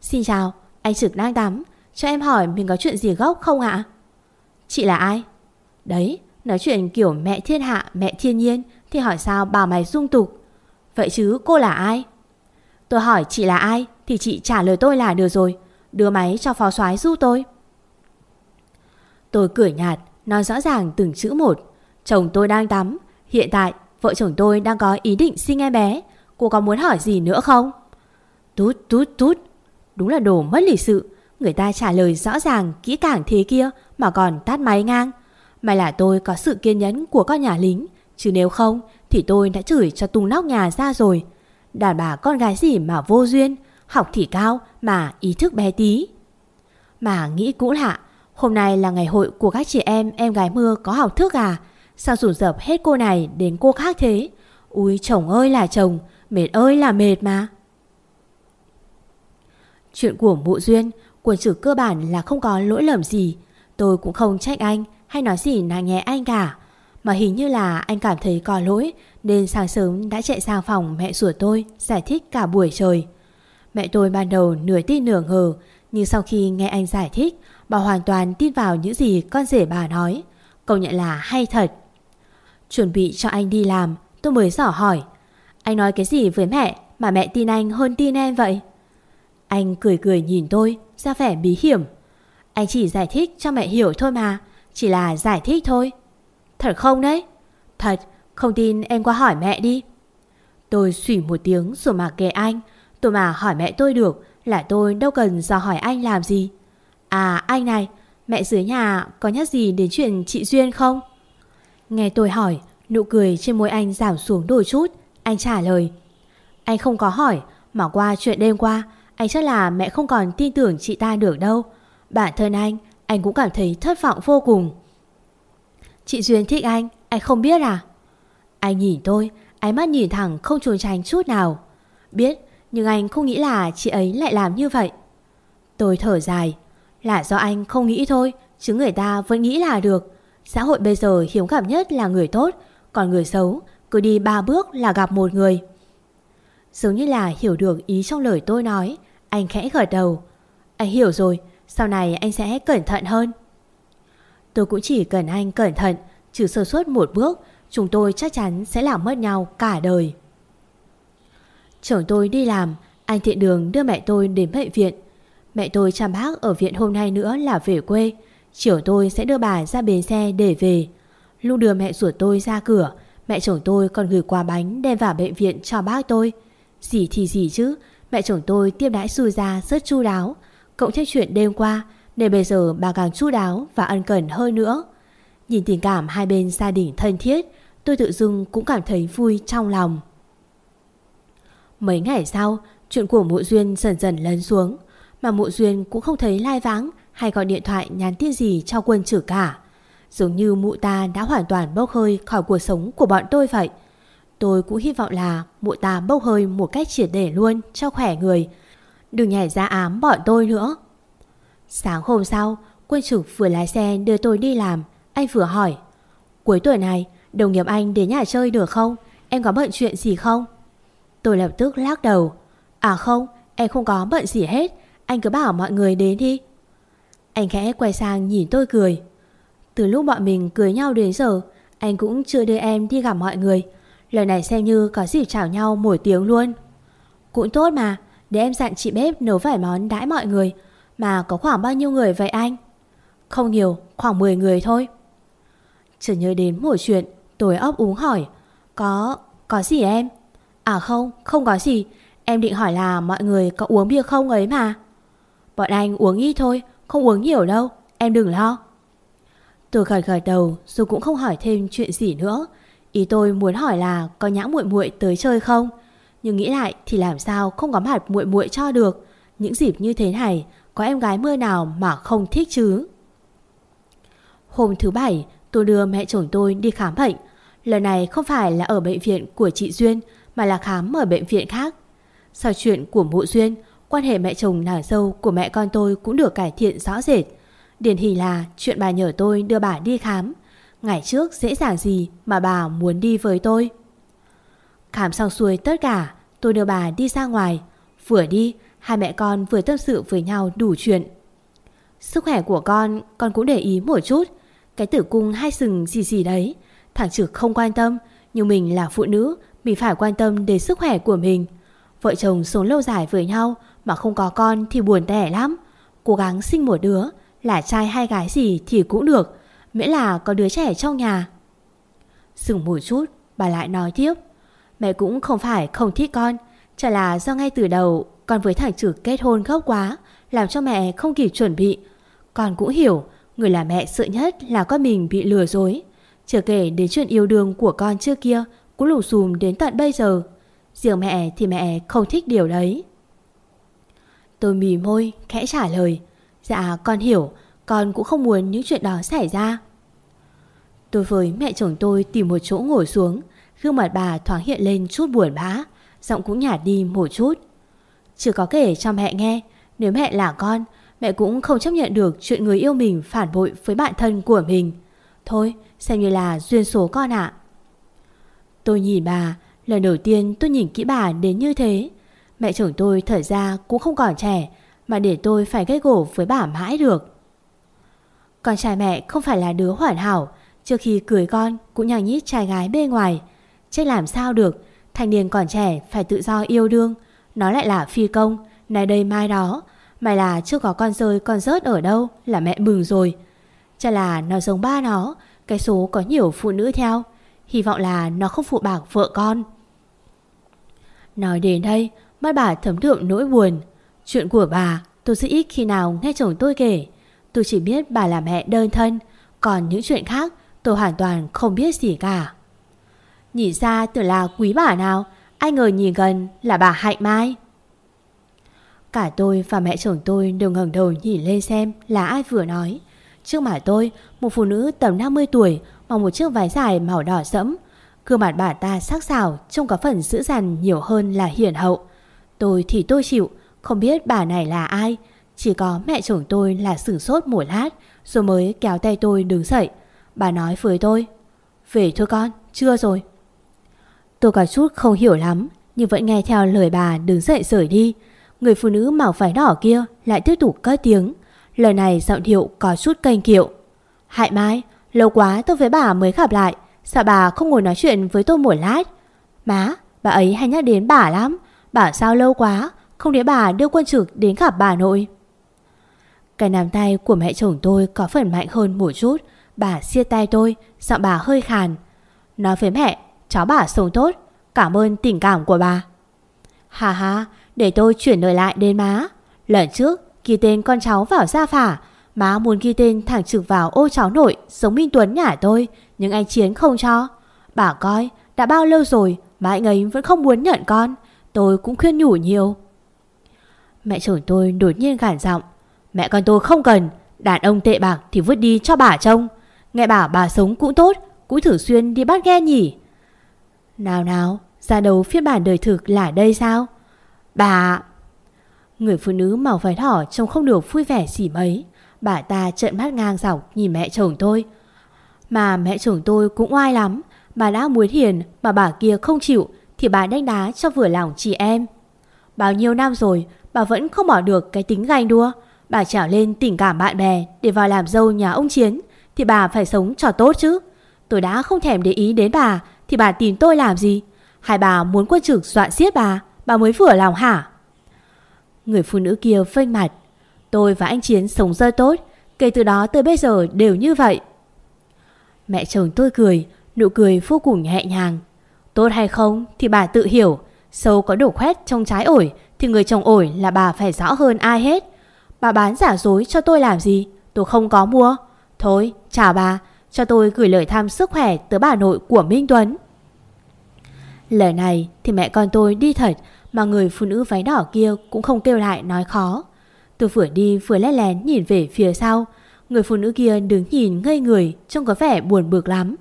Xin chào, anh Trực đang tắm, Cho em hỏi mình có chuyện gì gốc không ạ? Chị là ai? Đấy, nói chuyện kiểu mẹ thiên hạ, Mẹ thiên nhiên, Thì hỏi sao bảo mày dung tục. Vậy chứ cô là ai? Tôi hỏi chị là ai, Thì chị trả lời tôi là được rồi, Đưa máy cho phó soái giúp tôi. Tôi cười nhạt, Nói rõ ràng từng chữ một, Chồng tôi đang tắm Hiện tại, vợ chồng tôi đang có ý định sinh em bé. Cô có muốn hỏi gì nữa không? Tút tút tút. Đúng là đồ mất lịch sự. Người ta trả lời rõ ràng, kỹ càng thế kia, Mà còn tát máy ngang. May là tôi có sự kiên nhẫn của con nhà lính, Chứ nếu không, Thì tôi đã chửi cho tung nóc nhà ra rồi. Đàn bà con gái gì mà vô duyên, Học thì cao mà ý thức bé tí. Mà nghĩ cũng lạ, Hôm nay là ngày hội của các chị em Em gái mưa có học thức à? Sao rủ dập hết cô này đến cô khác thế? Úi, chồng ơi là chồng, Mệt ơi là mệt mà. Chuyện của mụ duyên quần trực cơ bản là không có lỗi lầm gì. Tôi cũng không trách anh Hay nói gì là nhẹ anh cả. Mà hình như là anh cảm thấy có lỗi, Nên sáng sớm đã chạy sang phòng mẹ ruột tôi, Giải thích cả buổi trời. Mẹ tôi ban đầu nửa tin nửa ngờ, Nhưng sau khi nghe anh giải thích, Bà hoàn toàn tin vào những gì con rể bà nói. Công nhận là hay thật. Chuẩn bị cho anh đi làm, Tôi mới dò hỏi. Anh nói cái gì với mẹ Mà mẹ tin anh hơn tin em vậy? Anh cười cười nhìn tôi, ra vẻ bí hiểm. Anh chỉ giải thích cho mẹ hiểu thôi mà, Chỉ là giải thích thôi. Thật không đấy? Thật, không tin em qua hỏi mẹ đi. Tôi xỉ một tiếng rồi mà kể anh, Tôi mà hỏi mẹ tôi được Là tôi đâu cần dò hỏi anh làm gì. À anh này, Mẹ dưới nhà có nhắc gì đến chuyện chị Duyên không? Nghe tôi hỏi, Nụ cười trên môi anh giảm xuống đôi chút. Anh trả lời, Anh không có hỏi, Mà qua chuyện đêm qua, anh chắc là mẹ không còn tin tưởng chị ta được đâu. Bản thân anh Anh cũng cảm thấy thất vọng vô cùng. Chị Duyên thích anh Anh không biết à? Anh nhìn tôi, Ánh mắt nhìn thẳng không trốn tránh chút nào. Biết, Nhưng anh không nghĩ là chị ấy lại làm như vậy. Tôi thở dài, Là do anh không nghĩ thôi, Chứ người ta vẫn nghĩ là được. Xã hội bây giờ hiếm gặp nhất là người tốt, Còn người xấu Cứ đi ba bước là gặp một người. Giống như là hiểu được ý trong lời tôi nói, Anh khẽ gật đầu. Anh hiểu rồi, Sau này anh sẽ cẩn thận hơn. Tôi cũng chỉ cần anh cẩn thận Trừ sơ suất một bước, Chúng tôi chắc chắn sẽ làm mất nhau cả đời. Chồng tôi đi làm, Anh thiện đường đưa mẹ tôi đến bệnh viện. Mẹ tôi chăm bác ở viện hôm nay nữa là về quê Chiều tôi sẽ đưa bà ra bến xe để về. Lúc đưa mẹ ruột tôi ra cửa, Mẹ chồng tôi còn gửi quà bánh đem vào bệnh viện cho bác tôi. Gì thì gì chứ, Mẹ chồng tôi tiếp đãi xui ra rất chu đáo. Cộng thêm chuyện đêm qua Nên bây giờ bà càng chu đáo và ân cần hơn nữa. Nhìn tình cảm hai bên gia đình thân thiết, Tôi tự dưng cũng cảm thấy vui trong lòng. Mấy ngày sau, Chuyện của mụ Duyên dần dần lấn xuống, Mà mụ Duyên cũng không thấy lai vắng hay gọi điện thoại nhắn tin gì cho quân chử cả Giống như mụ ta đã hoàn toàn bốc hơi khỏi cuộc sống của bọn tôi vậy. Tôi cũng hy vọng là mụ ta bốc hơi một cách triệt để luôn cho khỏe người. Đừng nhảy ra ám bọn tôi nữa. Sáng hôm sau, quân chủ vừa lái xe đưa tôi đi làm. Anh vừa hỏi. Cuối tuần này, đồng nghiệp anh đến nhà chơi được không? Em có bận chuyện gì không? Tôi lập tức lắc đầu. À không, em không có bận gì hết. Anh cứ bảo mọi người đến đi. Anh khẽ quay sang nhìn tôi cười. Từ lúc bọn mình cưới nhau đến giờ Anh cũng chưa đưa em đi gặp mọi người. Lần này xem như có dịp chào nhau một tiếng luôn. Cũng tốt mà Để em dặn chị bếp nấu vài món đãi mọi người. Mà có khoảng bao nhiêu người vậy anh? Không nhiều Khoảng 10 người thôi. Chợt nhớ đến một chuyện Tôi ấp úng hỏi. Có... có gì em? À không, không có gì. Em định hỏi là mọi người có uống bia không ấy mà. Bọn anh uống ít thôi không uống nhiều đâu Em đừng lo Tôi gật gật đầu rồi cũng không hỏi thêm chuyện gì nữa. Ý tôi muốn hỏi là có nhã muội muội tới chơi không? Nhưng nghĩ lại thì làm sao không có mặt muội muội cho được. Những dịp như thế này có em gái mưa nào mà không thích chứ? Hôm thứ bảy tôi đưa mẹ chồng tôi đi khám bệnh. Lần này không phải là ở bệnh viện của chị Duyên mà là khám ở bệnh viện khác. Sau chuyện của mụ Duyên, quan hệ mẹ chồng nàng dâu của mẹ con tôi cũng được cải thiện rõ rệt. Điển hình là chuyện bà nhờ tôi đưa bà đi khám. Ngày trước dễ dàng gì mà bà muốn đi với tôi. Khám xong xuôi tất cả, tôi đưa bà đi ra ngoài. Vừa đi, hai mẹ con vừa tâm sự với nhau đủ chuyện. Sức khỏe của con, con cũng để ý một chút. Cái tử cung hai sừng gì gì đấy. Thằng trực không quan tâm, nhưng mình là phụ nữ, mình phải quan tâm đến sức khỏe của mình. Vợ chồng sống lâu dài với nhau mà không có con thì buồn tẻ lắm. Cố gắng sinh một đứa, là trai hay gái gì thì cũng được Miễn là có đứa trẻ trong nhà. Dừng một chút Bà lại nói tiếp. Mẹ cũng không phải không thích con Chả là do ngay từ đầu Con với thằng trực kết hôn gấp quá Làm cho mẹ không kịp chuẩn bị. Con cũng hiểu Người là mẹ sợ nhất là con mình bị lừa dối. Chưa kể đến chuyện yêu đương của con trước kia Cũng lù xùm đến tận bây giờ. Riêng mẹ thì mẹ không thích điều đấy. Tôi mỉ môi, khẽ trả lời. Dạ con hiểu, Con cũng không muốn những chuyện đó xảy ra. Tôi với mẹ chồng tôi tìm một chỗ ngồi xuống, Gương mặt bà thoáng hiện lên chút buồn bã, Giọng cũng nhạt đi một chút. Chưa có kể cho mẹ nghe, Nếu mẹ là con, Mẹ cũng không chấp nhận được chuyện người yêu mình phản bội với bạn thân của mình. Thôi, xem như là duyên số con ạ. Tôi nhìn bà, Lần đầu tiên tôi nhìn kỹ bà đến như thế. Mẹ chồng tôi thở ra cũng không còn trẻ mà để tôi phải gây gổ với bà mãi được. Con trai mẹ không phải là đứa hoàn hảo, trước khi cưới con cũng nhàng nhít trai gái bên ngoài. Chết làm sao được, thanh niên còn trẻ phải tự do yêu đương, nó lại là phi công, này đây mai đó. Mày là chưa có con rơi con rớt ở đâu là mẹ mừng rồi. Chả là nó giống ba nó, cái số có nhiều phụ nữ theo. Hy vọng là nó không phụ bạc vợ con. Nói đến đây, mắt bà thấm đượm nỗi buồn. Chuyện của bà tôi rất ít khi nào nghe chồng tôi kể. Tôi chỉ biết bà là mẹ đơn thân, còn những chuyện khác tôi hoàn toàn không biết gì cả. Nhìn ra tưởng là quý bà nào, ai ngờ nhìn gần là bà Hạnh Mai. Cả tôi và mẹ chồng tôi đều ngẩng đầu nhìn lên xem là ai vừa nói. Trước mặt tôi, một phụ nữ tầm 50 tuổi mặc một chiếc váy dài màu đỏ sẫm. Gương mặt bà ta sắc sảo trông có phần dữ dằn nhiều hơn là hiền hậu. Tôi thì tôi chịu, không biết bà này là ai. Chỉ có mẹ chồng tôi là sửng sốt một lát Rồi mới kéo tay tôi đứng dậy. Bà nói với tôi Về thôi con, chưa rồi. Tôi có chút không hiểu lắm Nhưng vẫn nghe theo lời bà đứng dậy rời đi. Người phụ nữ màu váy đỏ kia Lại tiếp tục cất tiếng. Lời này giọng điệu có chút canh kiệu. Hại mai, lâu quá tôi với bà mới gặp lại Sao bà không ngồi nói chuyện với tôi một lát. Má Bà ấy hay nhắc đến bà lắm Bảo sao lâu quá, Không để bà đưa quân trực đến gặp bà nội. Cái nắm tay của mẹ chồng tôi Có phần mạnh hơn một chút. Bà siết tay tôi, Giọng bà hơi khàn. Nói với mẹ, Cháu bà sống tốt, Cảm ơn tình cảm của bà. Hà hà Để tôi chuyển lời lại đến má. Lần trước, Ghi tên con cháu vào gia phả. Má muốn ghi tên thẳng trực vào ô cháu nội Giống Minh Tuấn nhà tôi, Nhưng anh Chiến không cho. Bà coi, đã bao lâu rồi mà anh ấy vẫn không muốn nhận con. Tôi cũng khuyên nhủ nhiều. Mẹ chồng tôi đột nhiên gản giọng, Mẹ con tôi không cần, Đàn ông tệ bạc thì vứt đi cho bà trông. Nghe bảo bà sống cũng tốt, Cũng thường xuyên đi bắt ghe nhỉ. Nào nào, Ra đầu phiên bản đời thực là đây sao? Bà Người phụ nữ màu váy đỏ trông không được vui vẻ gì mấy. Bà ta trợn mắt ngang dọc nhìn mẹ chồng tôi. Mà mẹ chồng tôi cũng oai lắm, Bà đã muốn hiền mà bà kia không chịu thì bà đánh đá cho vừa lòng chị em. Bao nhiêu năm rồi, Bà vẫn không bỏ được cái tính ganh đua. Bà trảo lên tình cảm bạn bè Để vào làm dâu nhà ông Chiến, Thì bà phải sống cho tốt chứ. Tôi đã không thèm để ý đến bà, Thì bà tìm tôi làm gì? Hai bà muốn quân trực dọa xiết bà Bà mới vừa lòng hả? Người phụ nữ kia phênh mặt. Tôi và anh Chiến sống rất tốt, Kể từ đó tới bây giờ đều như vậy. Mẹ chồng tôi cười, Nụ cười vô cùng nhẹ nhàng. Tốt hay không thì bà tự hiểu. Sâu có đổ khoét trong trái ổi Thì người trồng ổi là bà phải rõ hơn ai hết. Bà bán giả dối cho tôi làm gì? Tôi không có mua. Thôi, chào bà. Cho tôi gửi lời thăm sức khỏe tới bà nội của Minh Tuấn. Lời này thì mẹ con tôi đi thật, Mà người phụ nữ váy đỏ kia cũng không kêu lại nói khó. Tôi vừa đi vừa lén lén nhìn về phía sau. Người phụ nữ kia đứng nhìn ngây người, Trông có vẻ buồn bực lắm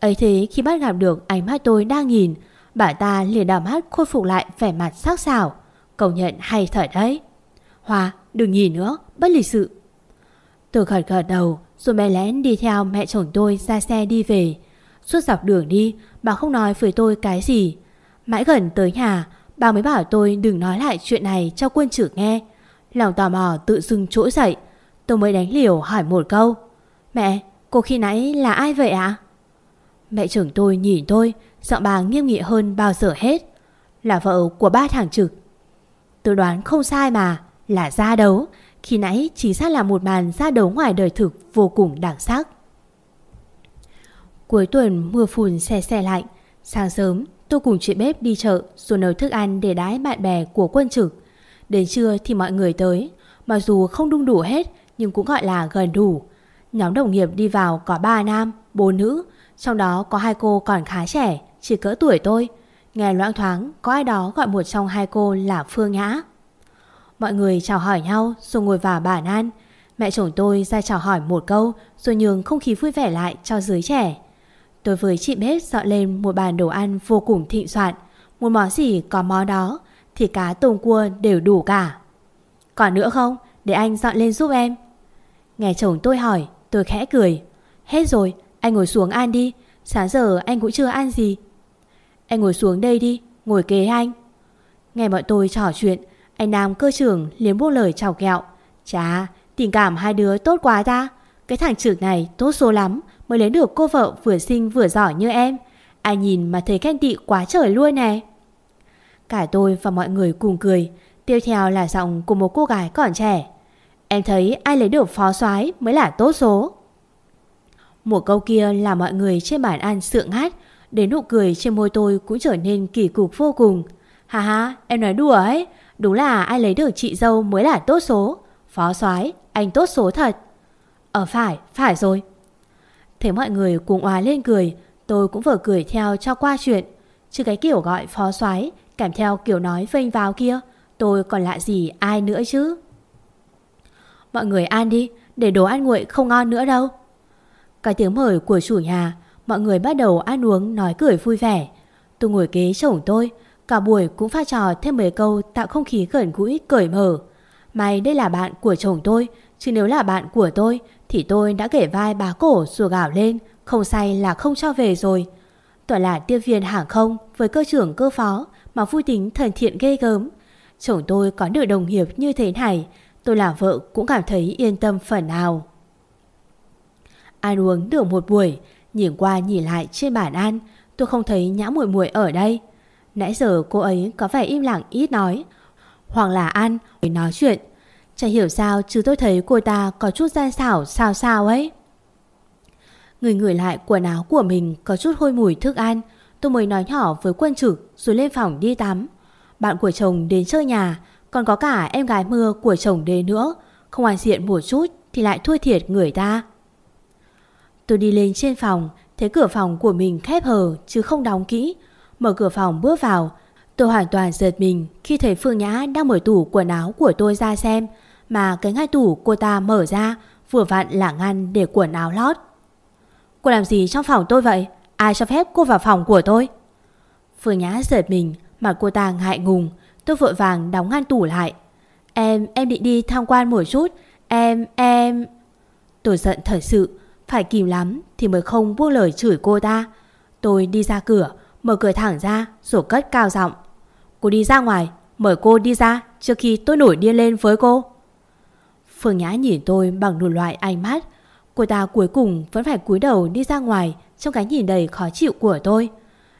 ấy thế khi bắt gặp được ánh mắt tôi đang nhìn Bà ta liền đảo mắt khôi phục lại vẻ mặt sắc sảo. Công nhận hay thật đấy. Hoa đừng nhìn nữa Bất lịch sự. Tôi khẩn gật đầu Rồi bé lén đi theo mẹ chồng tôi ra xe đi về. Suốt dọc đường đi Bà không nói với tôi cái gì. Mãi gần tới nhà Bà mới bảo tôi đừng nói lại chuyện này cho quân trưởng nghe. Lòng tò mò tự dưng trỗi dậy Tôi mới đánh liều hỏi một câu. Mẹ, cô khi nãy là ai vậy ạ? Mẹ trưởng tôi nhìn tôi Giọng bà nghiêm nghị hơn bao giờ hết. Là vợ của ba thằng trực. Tôi đoán không sai mà Là ra đấu. Khi nãy chỉ xác là một màn ra đấu ngoài đời thực Vô cùng đặc sắc. Cuối tuần mưa phùn xe xe lạnh. Sáng sớm tôi cùng chị bếp đi chợ Rồi nấu thức ăn để đái bạn bè của quân trực. Đến trưa thì mọi người tới. Mặc dù không đung đủ hết Nhưng cũng gọi là gần đủ. Nhóm đồng nghiệp đi vào có 3 nam, 4 nữ trong đó có hai cô còn khá trẻ, Chỉ cỡ tuổi tôi Nghe loãng thoáng, có ai đó gọi một trong hai cô là Phương Nhã. Mọi người chào hỏi nhau Rồi ngồi vào bàn ăn. Mẹ chồng tôi ra chào hỏi một câu Rồi nhường không khí vui vẻ lại cho giới trẻ. Tôi với chị bếp dọn lên một bàn đồ ăn vô cùng thịnh soạn. Một món gì có món đó, Thì cá tôm cua đều đủ cả. Còn nữa không? Để anh dọn lên giúp em. Nghe chồng tôi hỏi, Tôi khẽ cười. Hết rồi anh ngồi xuống ăn đi. Sáng giờ anh cũng chưa ăn gì. Anh ngồi xuống đây đi, Ngồi kế anh. Nghe bọn tôi trò chuyện, Anh Nam cơ trưởng liếm buông lời chào kẹo. Chà, tình cảm hai đứa tốt quá ta. Cái thằng trưởng này tốt số lắm, Mới lấy được cô vợ vừa xinh vừa giỏi như em. Ai nhìn mà thấy khen tị quá trời luôn nè. Cả tôi và mọi người cùng cười. Tiếp theo là giọng của một cô gái còn trẻ. Em thấy ai lấy được phó soái mới là tốt số một câu kia làm mọi người trên bàn ăn sượng hát Đến nụ cười trên môi tôi cũng trở nên kỳ cục vô cùng. Hà hà em nói đùa ấy Đúng là ai lấy được chị dâu mới là tốt số. Phó soái anh tốt số thật. Ờ phải, phải rồi. Thấy mọi người cùng hòa lên cười Tôi cũng vừa cười theo cho qua chuyện. Chứ cái kiểu gọi phó soái Kèm theo kiểu nói vênh vào kia Tôi còn lạ gì ai nữa chứ? Mọi người ăn đi Để đồ ăn nguội không ngon nữa đâu cái tiếng mời của chủ nhà, Mọi người bắt đầu ăn uống, nói cười vui vẻ. Tôi ngồi kế chồng tôi, Cả buổi cũng pha trò thêm mấy câu Tạo không khí gần gũi, cởi mở. May đây là bạn của chồng tôi, Chứ nếu là bạn của tôi, Thì tôi đã kể vai bá cổ rùa gạo lên, Không say là không cho về rồi. Toàn là tiếp viên hàng không Với cơ trưởng cơ phó Mà vui tính thần thiện ghê gớm. Chồng tôi có được đồng nghiệp như thế này, Tôi là vợ cũng cảm thấy yên tâm phần nào. Ăn uống được một buổi, Nhìn qua nhìn lại trên bàn ăn, Tôi không thấy nhã muội muội ở đây. Nãy giờ cô ấy có vẻ im lặng ít nói, Hoặc là ăn Nói chuyện. Chẳng hiểu sao chứ tôi thấy cô ta có chút gian xảo sao sao ấy. Người ngửi lại quần áo của mình có chút hôi mùi thức ăn, Tôi mới nói nhỏ với quân trực rồi lên phòng đi tắm. Bạn của chồng đến chơi nhà, Còn có cả em gái mưa của chồng đến nữa. Không hoàn diện một chút thì lại thua thiệt người ta. Tôi đi lên trên phòng Thấy cửa phòng của mình khép hờ chứ không đóng kỹ Mở cửa phòng bước vào Tôi hoàn toàn giật mình khi thấy Phương Nhã đang mở tủ quần áo của tôi ra xem Mà cái ngay tủ cô ta mở ra vừa vặn là ngăn để quần áo lót Cô làm gì trong phòng tôi vậy? Ai cho phép cô vào phòng của tôi? Phương Nhã giật mình Mặt cô ta ngại ngùng Tôi vội vàng đóng ngăn tủ lại Em, em định đi tham quan một chút Em, em Tôi giận thật sự phải kìm lắm thì mới không buông lời chửi cô ta. Tôi đi ra cửa Mở cửa thẳng ra rồi cất cao giọng. Cô đi ra ngoài Mời cô đi ra trước khi tôi nổi điên lên với cô. Phương Nhã nhìn tôi bằng đủ loại ánh mắt. Cô ta cuối cùng vẫn phải cúi đầu đi ra ngoài Trong cái nhìn đầy khó chịu của tôi.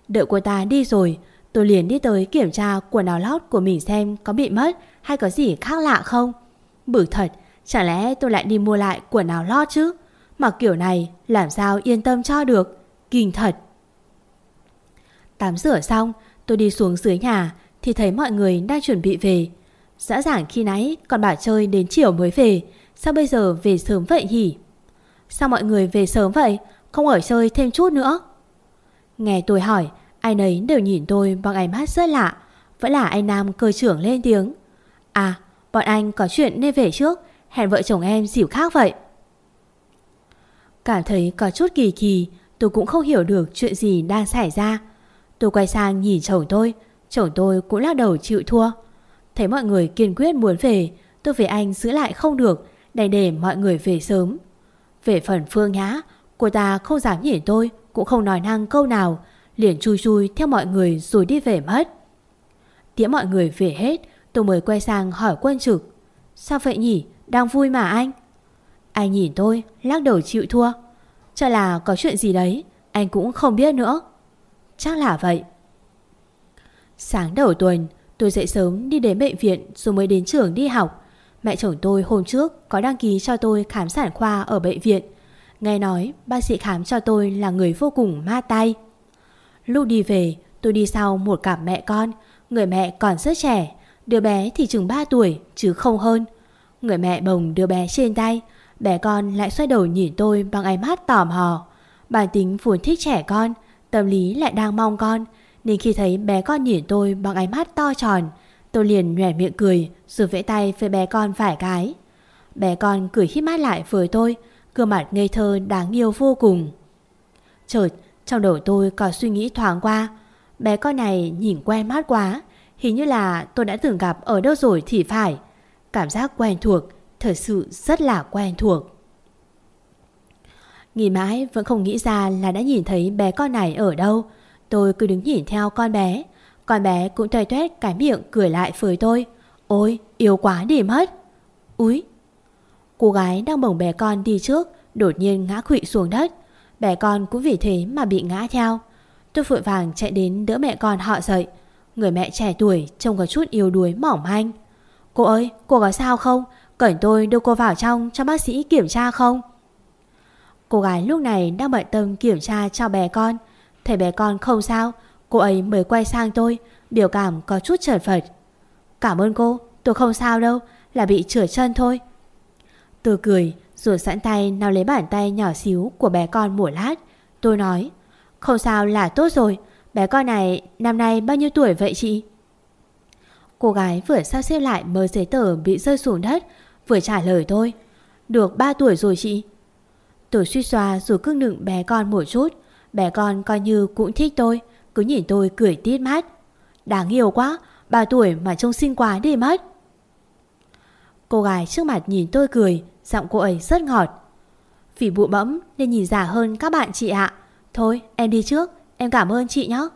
Đợi cô ta đi rồi Tôi liền đi tới kiểm tra quần áo lót của mình xem có bị mất hay có gì khác lạ không. Bực thật, chẳng lẽ tôi lại đi mua lại quần áo lót chứ? Mặc kiểu này làm sao yên tâm cho được. Kinh thật. Tắm rửa xong, tôi đi xuống dưới nhà thì thấy mọi người đang chuẩn bị về. Rõ ràng khi nãy còn bảo chơi đến chiều mới về, sao bây giờ về sớm vậy hỉ Sao mọi người về sớm vậy? Không ở chơi thêm chút nữa? Nghe tôi hỏi, ai nấy đều nhìn tôi bằng ánh mắt rất lạ. Vẫn là anh Nam cơ trưởng lên tiếng. À, bọn anh có chuyện nên về trước, hẹn vợ chồng em dịu khác vậy. Cảm thấy có chút kỳ kỳ, tôi cũng không hiểu được chuyện gì đang xảy ra. Tôi quay sang nhìn chồng tôi, chồng tôi cũng lắc đầu chịu thua. Thấy mọi người kiên quyết muốn về, tôi với anh giữ lại không được, đành để mọi người về sớm. Về phần Phương Nhã, cô ta không dám nhìn tôi, cũng không nói năng câu nào, liền chui chui theo mọi người rồi đi về mất. Tiễn mọi người về hết, tôi mới quay sang hỏi quân trực. Sao vậy nhỉ? Đang vui mà anh. Anh nhìn tôi, lắc đầu chịu thua. Chắc là có chuyện gì đấy, anh cũng không biết nữa. Chắc là vậy. Sáng đầu tuần, tôi dậy sớm đi đến bệnh viện rồi mới đến trường đi học. Mẹ chồng tôi hôm trước có đăng ký cho tôi khám sản khoa ở bệnh viện. Nghe nói bác sĩ khám cho tôi là người vô cùng ma tay. Lúc đi về, tôi đi sau một cặp mẹ con. Người mẹ còn rất trẻ, đứa bé thì chừng 3 tuổi chứ không hơn. Người mẹ bồng đứa bé trên tay, bé con lại xoay đầu nhìn tôi bằng ánh mắt tò mò. Bản tính phù thích trẻ con, tâm lý lại đang mong con, nên khi thấy bé con nhìn tôi bằng ánh mắt to tròn, tôi liền nhòe miệng cười rồi vẫy tay với bé con vài cái. Bé con cười hít mắt lại với tôi, gương mặt ngây thơ đáng yêu vô cùng. Chợt, trong đầu tôi có suy nghĩ thoáng qua, bé con này nhìn quen mắt quá, hình như là tôi đã từng gặp ở đâu rồi thì phải. Cảm giác quen thuộc, thật sự rất là quen thuộc. Nghĩ mãi vẫn không nghĩ ra là đã nhìn thấy bé con này ở đâu. Tôi cứ đứng nhìn theo con bé. Con bé cũng tuê tuét cái miệng cười lại với tôi. Ôi, yêu quá đi mất. Úi, Cô gái đang bồng bé con đi trước Đột nhiên ngã quỵ xuống đất Bé con cũng vì thế mà bị ngã theo Tôi vội vàng chạy đến đỡ mẹ con họ dậy Người mẹ trẻ tuổi Trông có chút yếu đuối mỏng manh Cô ơi cô có sao không Cẩn tôi đưa cô vào trong cho bác sĩ kiểm tra không Cô gái lúc này đang bận tâm kiểm tra cho bé con Thấy bé con không sao Cô ấy mới quay sang tôi Biểu cảm có chút chật vật Cảm ơn cô tôi không sao đâu Là bị chửa chân thôi Tôi cười rồi sẵn tay nào lấy bàn tay nhỏ xíu của bé con một lát. Tôi nói, không sao là tốt rồi, bé con này năm nay bao nhiêu tuổi vậy chị? Cô gái vừa sắp xếp lại mớ giấy tờ bị rơi xuống đất, vừa trả lời thôi, Được 3 tuổi rồi chị. Tôi suy xoa rồi cưng nựng bé con một chút. Bé con coi như cũng thích tôi, cứ nhìn tôi cười tít mắt. Đáng yêu quá, 3 tuổi mà trông xinh quá đi mất. Cô gái trước mặt nhìn tôi cười, Giọng cô ấy rất ngọt Vì bụ bẫm nên nhìn già hơn các bạn chị ạ Thôi em đi trước Em cảm ơn chị nhé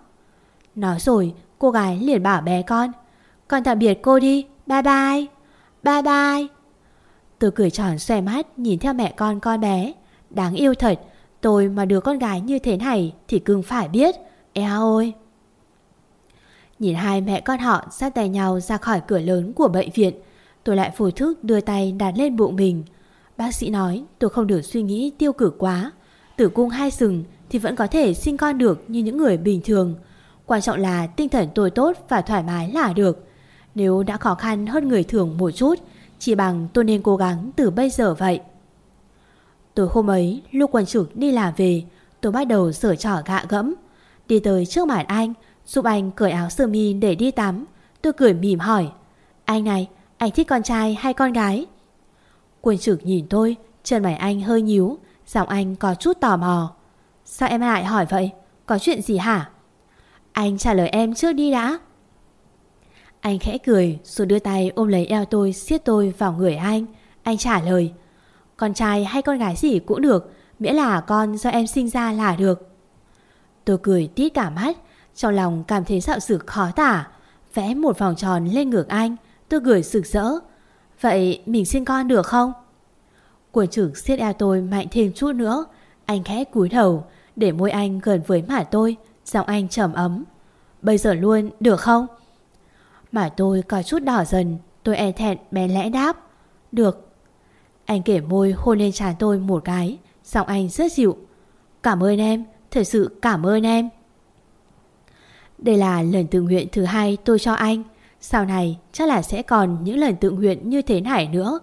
Nói rồi cô gái liền bảo bé con Con tạm biệt cô đi Bye bye Bye bye Tôi cười tròn xòe mắt nhìn theo mẹ con con bé. Đáng yêu thật, Tôi mà đứa con gái như thế này Thì cưng phải biết. Eo ôi. Nhìn hai mẹ con họ sát tay nhau ra khỏi cửa lớn của bệnh viện, Tôi lại phù thức đưa tay đặt lên bụng mình. Bác sĩ nói, tôi không được suy nghĩ tiêu cực quá. Tử cung hai sừng thì vẫn có thể sinh con được như những người bình thường. Quan trọng là tinh thần tôi tốt và thoải mái là được. Nếu đã khó khăn hơn người thường một chút chỉ bằng tôi nên cố gắng từ bây giờ vậy. Tối hôm ấy, lúc quần chủ đi làm về, Tôi bắt đầu sửa trỏ gạ gẫm. Đi tới trước mặt anh, Giúp anh cởi áo sơ mi để đi tắm. Tôi cười mỉm hỏi, Anh này, anh thích con trai hay con gái? Quân trực nhìn tôi, Chân mày anh hơi nhíu, Giọng anh có chút tò mò. Sao em lại hỏi vậy? Có chuyện gì hả? Anh trả lời em trước đi đã. Anh khẽ cười, Rồi đưa tay ôm lấy eo tôi, siết tôi vào người anh. Anh trả lời, Con trai hay con gái gì cũng được, Miễn là con do em sinh ra là được. Tôi cười tít cả mắt, Trong lòng cảm thấy dạo sự khó tả. Vẽ một vòng tròn lên ngược anh, Tôi cười sực rỡ. Vậy mình sinh con được không? Quần trưởng siết eo tôi mạnh thêm chút nữa. Anh khẽ cúi đầu, Để môi anh gần với mặt tôi, Giọng anh trầm ấm. Bây giờ luôn, được không? Mà tôi có chút đỏ dần, Tôi e thẹn, bé lẽ đáp. Được. Anh kể môi hôn lên trán tôi một cái, Giọng anh rất dịu. Cảm ơn em, Thật sự cảm ơn em. Đây là lần tự nguyện thứ hai tôi cho anh. Sau này, chắc là sẽ còn những lần tự nguyện như thế này nữa.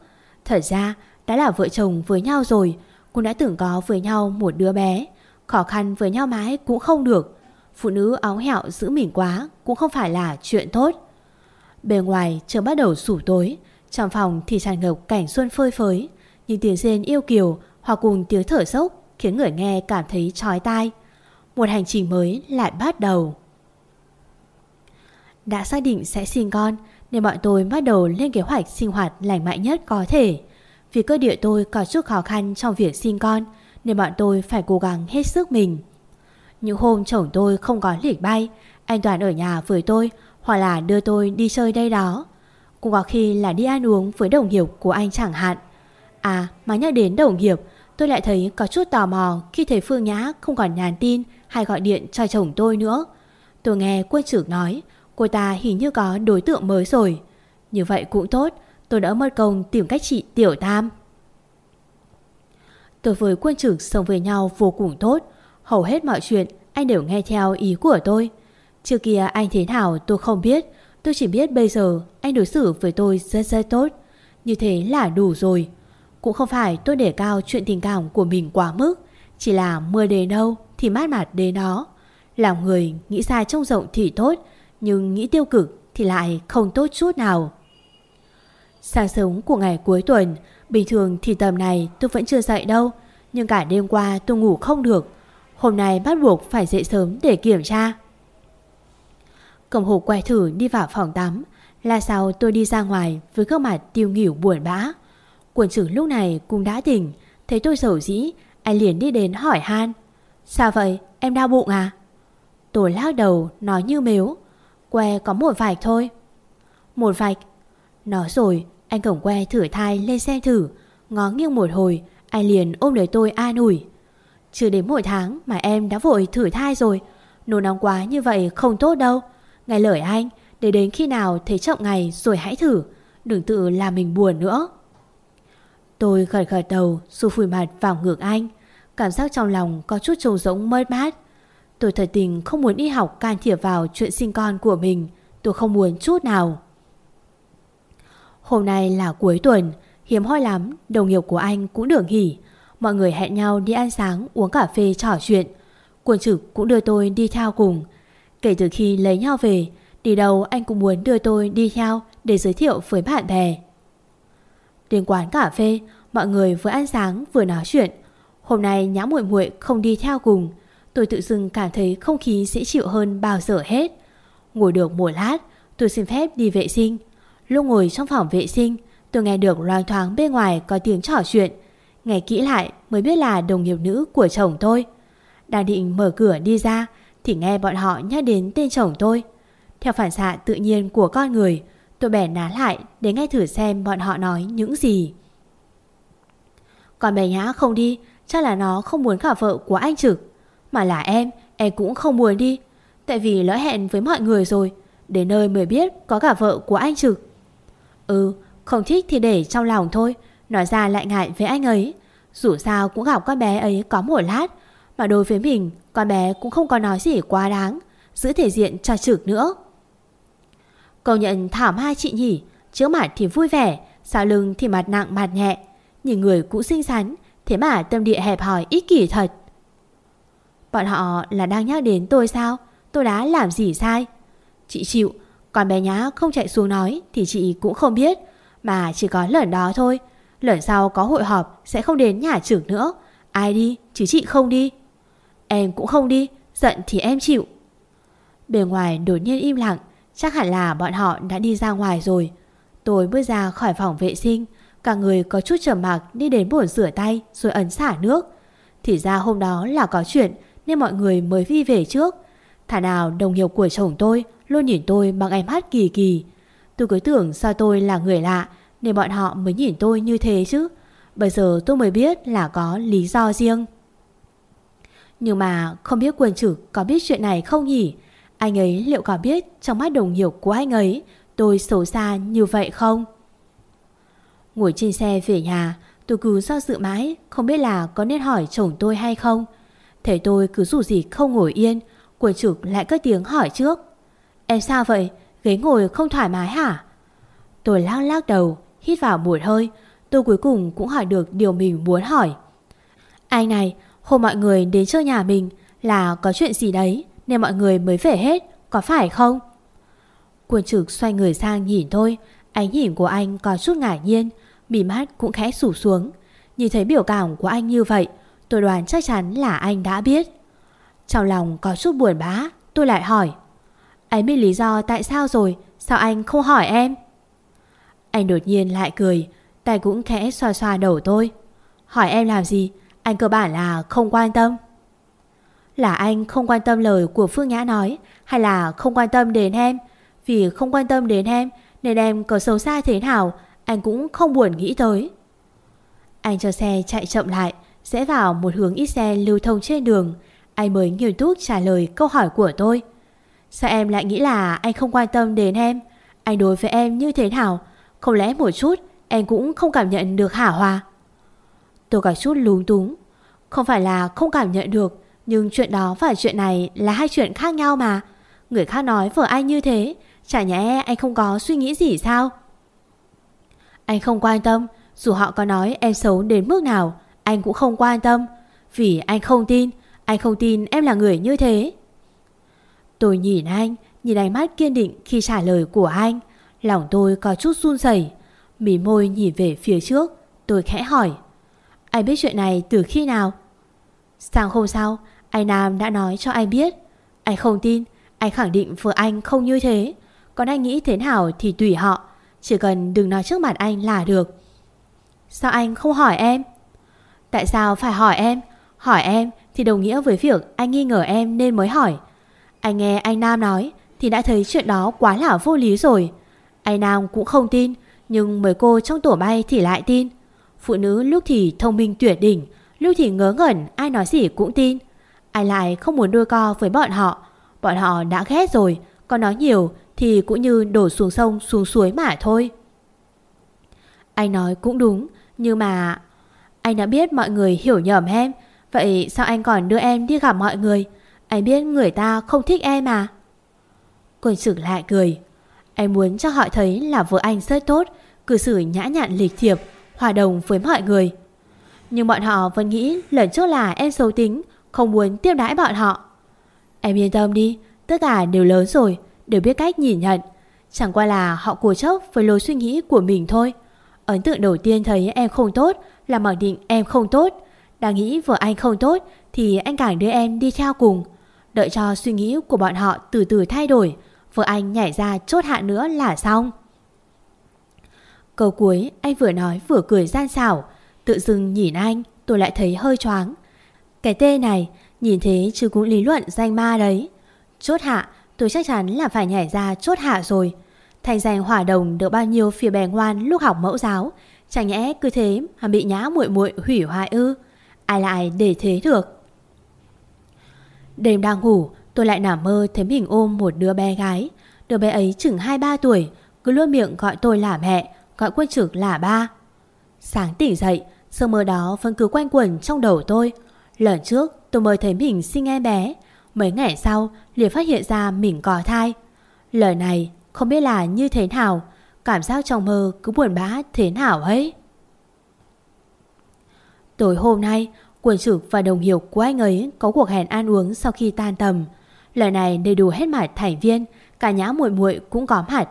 Thật ra, đã là vợ chồng với nhau rồi, Cũng đã từng có với nhau một đứa bé. Khó khăn với nhau mãi cũng không được. Phụ nữ áo hẹo giữ mình quá Cũng không phải là chuyện tốt. Bề ngoài trời bắt đầu sủ tối. Trong phòng thì tràn ngập cảnh xuân phơi phới. Nhưng tiếng rên yêu kiều Hoặc cùng tiếng thở sốc Khiến người nghe cảm thấy trói tai. Một hành trình mới lại bắt đầu. Đã xác định sẽ sinh con, Nên bọn tôi bắt đầu lên kế hoạch sinh hoạt lành mạnh nhất có thể. Vì cơ địa tôi có chút khó khăn trong việc sinh con, Nên bọn tôi phải cố gắng hết sức mình. Những hôm chồng tôi không có lịch bay, Anh Toàn ở nhà với tôi hoặc là đưa tôi đi chơi đây đó Cũng có khi là đi ăn uống với đồng nghiệp của anh chẳng hạn À mà nhắc đến đồng nghiệp, Tôi lại thấy có chút tò mò Khi thấy Phương Nhã không còn nhắn tin Hay gọi điện cho chồng tôi nữa Tôi nghe quân trưởng nói, Cô ta hình như có đối tượng mới rồi Như vậy cũng tốt, tôi đã mất công tìm cách trị Tiểu Tam. Tôi với quân trưởng sống với nhau vô cùng tốt. Hầu hết mọi chuyện anh đều nghe theo ý của tôi. Trước kia anh thế nào tôi không biết. Tôi chỉ biết bây giờ anh đối xử với tôi rất rất tốt. Như thế là đủ rồi. Cũng không phải tôi để cao chuyện tình cảm của mình quá mức. Chỉ là mưa đến đâu thì mát mặt đến đó. Làm người nghĩ sai trông rộng thì tốt. Nhưng nghĩ tiêu cực thì lại không tốt chút nào. Sáng sớm của ngày cuối tuần, bình thường thì tầm này tôi vẫn chưa dậy đâu, nhưng cả đêm qua tôi ngủ không được. Hôm nay bắt buộc phải dậy sớm để kiểm tra. Cầm hộp quay thử đi vào phòng tắm, là sao tôi đi ra ngoài với gương mặt tiêu nghỉu buồn bã. Quần trưởng lúc này cũng đã tỉnh, thấy tôi sầu dĩ, anh liền đi đến hỏi han. Sao vậy, em đau bụng à? Tôi lắc đầu, nói như mếu. Que có một vạch thôi. Một vạch? Nói rồi, anh cổng que thử thai lên xe thử Ngó nghiêng một hồi Anh liền ôm lấy tôi an ủi Chưa đến một tháng mà em đã vội thử thai rồi Nôn nóng quá như vậy không tốt đâu Nghe lời anh Để đến khi nào thấy chậm ngày rồi hãy thử Đừng tự làm mình buồn nữa Tôi gật gật đầu Rồi phủi mặt vào ngược anh Cảm giác trong lòng có chút trống rỗng mất mát Tôi thật tình không muốn đi học can thiệp vào chuyện sinh con của mình Tôi không muốn chút nào Hôm nay là cuối tuần, hiếm hoi lắm, đồng nghiệp của anh cũng được nghỉ. Mọi người hẹn nhau đi ăn sáng, uống cà phê trò chuyện. Quân trực cũng đưa tôi đi theo cùng. Kể từ khi lấy nhau về, đi đâu anh cũng muốn đưa tôi đi theo để giới thiệu với bạn bè. Đến quán cà phê, mọi người vừa ăn sáng vừa nói chuyện. Hôm nay nhã muội muội không đi theo cùng. Tôi tự dưng cảm thấy không khí dễ chịu hơn bao giờ hết. Ngồi được một lát, tôi xin phép đi vệ sinh. Lúc ngồi trong phòng vệ sinh Tôi nghe được loang thoáng bên ngoài có tiếng trò chuyện Nghe kỹ lại mới biết là đồng nghiệp nữ của chồng tôi Đang định mở cửa đi ra thì nghe bọn họ nhắc đến tên chồng tôi. Theo phản xạ tự nhiên của con người, Tôi bẻ ná lại để nghe thử xem bọn họ nói những gì. Còn bé Nhã không đi, Chắc là nó không muốn cả vợ của anh Trực. Mà là em Em cũng không muốn đi. Tại vì lỡ hẹn với mọi người rồi, Đến nơi mới biết có cả vợ của anh Trực. Ừ Không thích thì để trong lòng thôi Nói ra lại ngại với anh ấy. Dù sao cũng gặp con bé ấy có một lát, Mà đối với mình con bé cũng không có nói gì quá đáng, Giữ thể diện cho Trực nữa. Cầu nhận thảm hai chị nhỉ, Trước mặt thì vui vẻ, Sau lưng thì mặt nặng mặt nhẹ, Nhìn người cũng xinh xắn, Thế mà tâm địa hẹp hòi ích kỷ thật. Bọn họ là đang nhắc đến tôi sao? Tôi đã làm gì sai? Chị chịu Còn bé nhá không chạy xuống nói Thì chị cũng không biết, Mà chỉ có lần đó thôi. Lần sau có hội họp sẽ không đến nhà trưởng nữa. Ai đi, chứ chị không đi. Em cũng không đi, Giận thì em chịu. Bề ngoài đột nhiên im lặng, Chắc hẳn là bọn họ đã đi ra ngoài rồi. Tôi bước ra khỏi phòng vệ sinh, Cả người có chút trầm mặc đi đến bồn rửa tay Rồi ấn xả nước. Thì ra hôm đó là có chuyện Nên mọi người mới vi về trước. Thả nào đồng nghiệp của chồng tôi Luôn nhìn tôi bằng ánh mắt kỳ kỳ. Tôi cứ tưởng sao tôi là người lạ Nên bọn họ mới nhìn tôi như thế chứ. Bây giờ tôi mới biết là có lý do riêng. Nhưng mà không biết quân chủ có biết chuyện này không nhỉ? Anh ấy liệu có biết trong mắt đồng nghiệp của anh ấy Tôi xấu xa như vậy không? Ngồi trên xe về nhà, Tôi cứ do dự mãi, Không biết là có nên hỏi chồng tôi hay không. Thấy tôi cứ dù gì không ngồi yên Quần trực lại cất tiếng hỏi trước. Em sao vậy? Ghế ngồi không thoải mái hả? Tôi lắc lắc đầu, Hít vào một hơi, Tôi cuối cùng cũng hỏi được điều mình muốn hỏi. Anh này Hôm mọi người đến chơi nhà mình Là có chuyện gì đấy Nên mọi người mới về hết, Có phải không? Quân trực xoay người sang nhìn thôi, Ánh nhìn của anh có chút ngạc nhiên Mỉ mắt cũng khẽ sủ xuống. Nhìn thấy biểu cảm của anh như vậy, Tôi đoán chắc chắn là anh đã biết. Trong lòng có chút buồn bã, Tôi lại hỏi, Anh biết lý do tại sao rồi? Sao anh không hỏi em? Anh đột nhiên lại cười, Tay cũng khẽ xoa xoa đầu tôi, Hỏi em làm gì? Anh cơ bản là không quan tâm Là anh không quan tâm lời của Phương Nhã nói Hay là không quan tâm đến em Vì không quan tâm đến em Nên em có xấu xa thế nào anh cũng không buồn nghĩ tới. Anh cho xe chạy chậm lại, sẽ vào một hướng ít xe lưu thông trên đường. Anh mới nghiêm túc trả lời câu hỏi của tôi. Sao em lại nghĩ là anh không quan tâm đến em? Anh đối với em như thế nào? Không lẽ một chút em cũng không cảm nhận được hả hòa? Tôi có chút lúng túng. Không phải là không cảm nhận được, nhưng chuyện đó và chuyện này là hai chuyện khác nhau mà. Người khác nói vợ anh như thế, chả nhẽ anh không có suy nghĩ gì sao? Anh không quan tâm Dù họ có nói em xấu đến mức nào Anh cũng không quan tâm Vì anh không tin Anh không tin em là người như thế Tôi nhìn anh Nhìn ánh mắt kiên định khi trả lời của anh Lòng tôi có chút run rẩy Mỉ môi nhìn về phía trước Tôi khẽ hỏi anh biết chuyện này từ khi nào? Sáng hôm sau, Anh Nam đã nói cho anh biết. Anh không tin, Anh khẳng định vợ anh không như thế. Còn anh nghĩ thế nào thì tùy họ, chỉ cần đừng nói trước mặt anh là được. Sao anh không hỏi em? Tại sao phải hỏi em? Hỏi em thì đồng nghĩa với việc Anh nghi ngờ em nên mới hỏi. Anh nghe anh Nam nói Thì đã thấy chuyện đó quá là vô lý rồi. Anh Nam cũng không tin, Nhưng mấy cô trong tổ bay thì lại tin. Phụ nữ lúc thì thông minh tuyệt đỉnh Lúc thì ngớ ngẩn ai nói gì cũng tin ai lại không muốn đôi co với bọn họ Bọn họ đã ghét rồi Còn nói nhiều thì cũng như đổ xuống sông xuống suối mà thôi. Anh nói cũng đúng, nhưng mà... Anh đã biết mọi người hiểu nhầm em, vậy sao anh còn đưa em đi gặp mọi người? Anh biết người ta không thích em à? Quân sử lại cười. Anh muốn cho họ thấy là vợ anh rất tốt, cư xử nhã nhặn lịch thiệp, hòa đồng với mọi người. Nhưng bọn họ vẫn nghĩ lần trước là em xấu tính, không muốn tiếp đãi bọn họ. Em yên tâm đi, tất cả đều lớn rồi, đều biết cách nhìn nhận. Chẳng qua là họ cùa chốc với lối suy nghĩ của mình thôi. Ấn tượng đầu tiên thấy em không tốt là mặc định em không tốt. Đang nghĩ vợ anh không tốt thì anh càng đưa em đi theo cùng. Đợi cho suy nghĩ của bọn họ từ từ thay đổi. Vợ anh nhảy ra chốt hạ nữa là xong. Câu cuối anh vừa nói vừa cười gian xảo. Tự dưng nhìn anh tôi lại thấy hơi choáng. Cái tên này nhìn thế chứ cũng lý luận danh ma đấy. Chốt hạ tôi chắc chắn là phải nhảy ra chốt hạ rồi. Thành danh hỏa đồng được bao nhiêu phía bè ngoan lúc học mẫu giáo, chẳng nhẽ cứ thế mà bị nhã muội muội hủy hoại ư? Ai lại để thế được Đêm đang ngủ Tôi lại nằm mơ thấy mình ôm một đứa bé gái Đứa bé ấy chừng 2-3 tuổi Cứ luôn miệng gọi tôi là mẹ Gọi quân trực là ba. Sáng tỉnh dậy, Giấc mơ đó vẫn cứ quanh quẩn trong đầu tôi. Lần trước, tôi mới thấy mình sinh em bé. Mấy ngày sau, liền phát hiện ra mình có thai. Lời này không biết là như thế nào. Cảm giác trong mơ cứ buồn bã thế nào ấy? Tối hôm nay, Quân trực và đồng hiệu của anh ấy Có cuộc hẹn ăn uống sau khi tan tầm. Lời này đầy đủ hết mặt thành viên, Cả nhã muội muội cũng có mặt.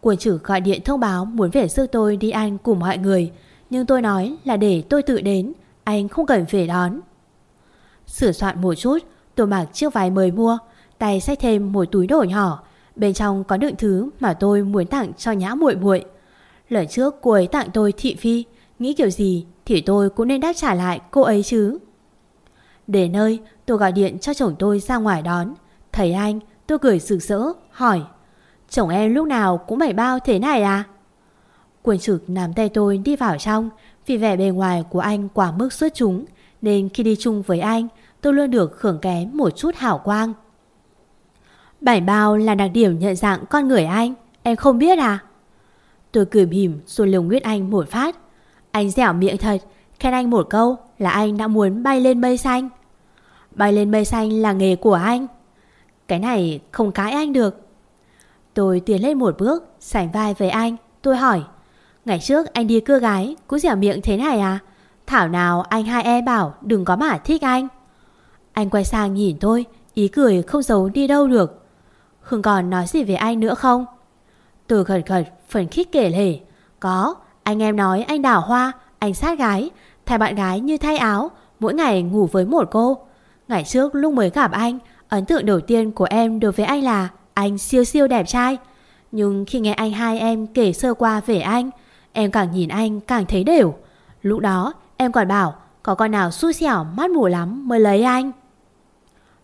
Quân chủ gọi điện thông báo Muốn về giúp tôi đi ăn cùng mọi người, Nhưng tôi nói là để tôi tự đến, Anh không cần về đón. Sửa soạn một chút, Tôi mặc chiếc váy mới mua, Tay xách thêm một túi đồ nhỏ, Bên trong có đựng thứ mà tôi muốn tặng cho nhã muội muội. Lần trước cô ấy tặng tôi thị phi, Nghĩ kiểu gì thì tôi cũng nên đáp trả lại cô ấy chứ. Để nơi, tôi gọi điện cho chồng tôi ra ngoài đón. Thấy anh, tôi cười sực sỡ, hỏi Chồng em lúc nào cũng bảy bao thế này à? Quân trực nắm tay tôi đi vào trong. Vì vẻ bề ngoài của anh quá mức xuất chúng, Nên khi đi chung với anh, Tôi luôn được hưởng kém một chút hảo quang. Bảy bao là đặc điểm nhận dạng con người anh, Em không biết à? Tôi cười bìm rồi lồng nguyết anh một phát. Anh dẻo miệng thật, Khen anh một câu là anh đã muốn bay lên mây xanh. Bay lên mây xanh là nghề của anh. Cái này không cãi anh được. Tôi tiến lên một bước, Sảnh vai với anh, Tôi hỏi, Ngày trước anh đi cưa gái Cũng dẻo miệng thế này à? Thảo nào anh hai em bảo đừng có mà thích anh. Anh quay sang nhìn tôi, Ý cười không giấu đi đâu được. Không còn nói gì về anh nữa không? Tôi khẩn khẩn phần khích kể lể, Có, anh em nói anh đảo hoa, Anh sát gái, Thay bạn gái như thay áo, Mỗi ngày ngủ với một cô. Ngày trước lúc mới gặp anh, Ấn tượng đầu tiên của em đối với anh là anh siêu siêu đẹp trai. Nhưng khi nghe anh hai em kể sơ qua về anh, Em càng nhìn anh càng thấy đều. Lúc đó, em còn bảo Có con nào xui xẻo mắt mù lắm mới lấy anh.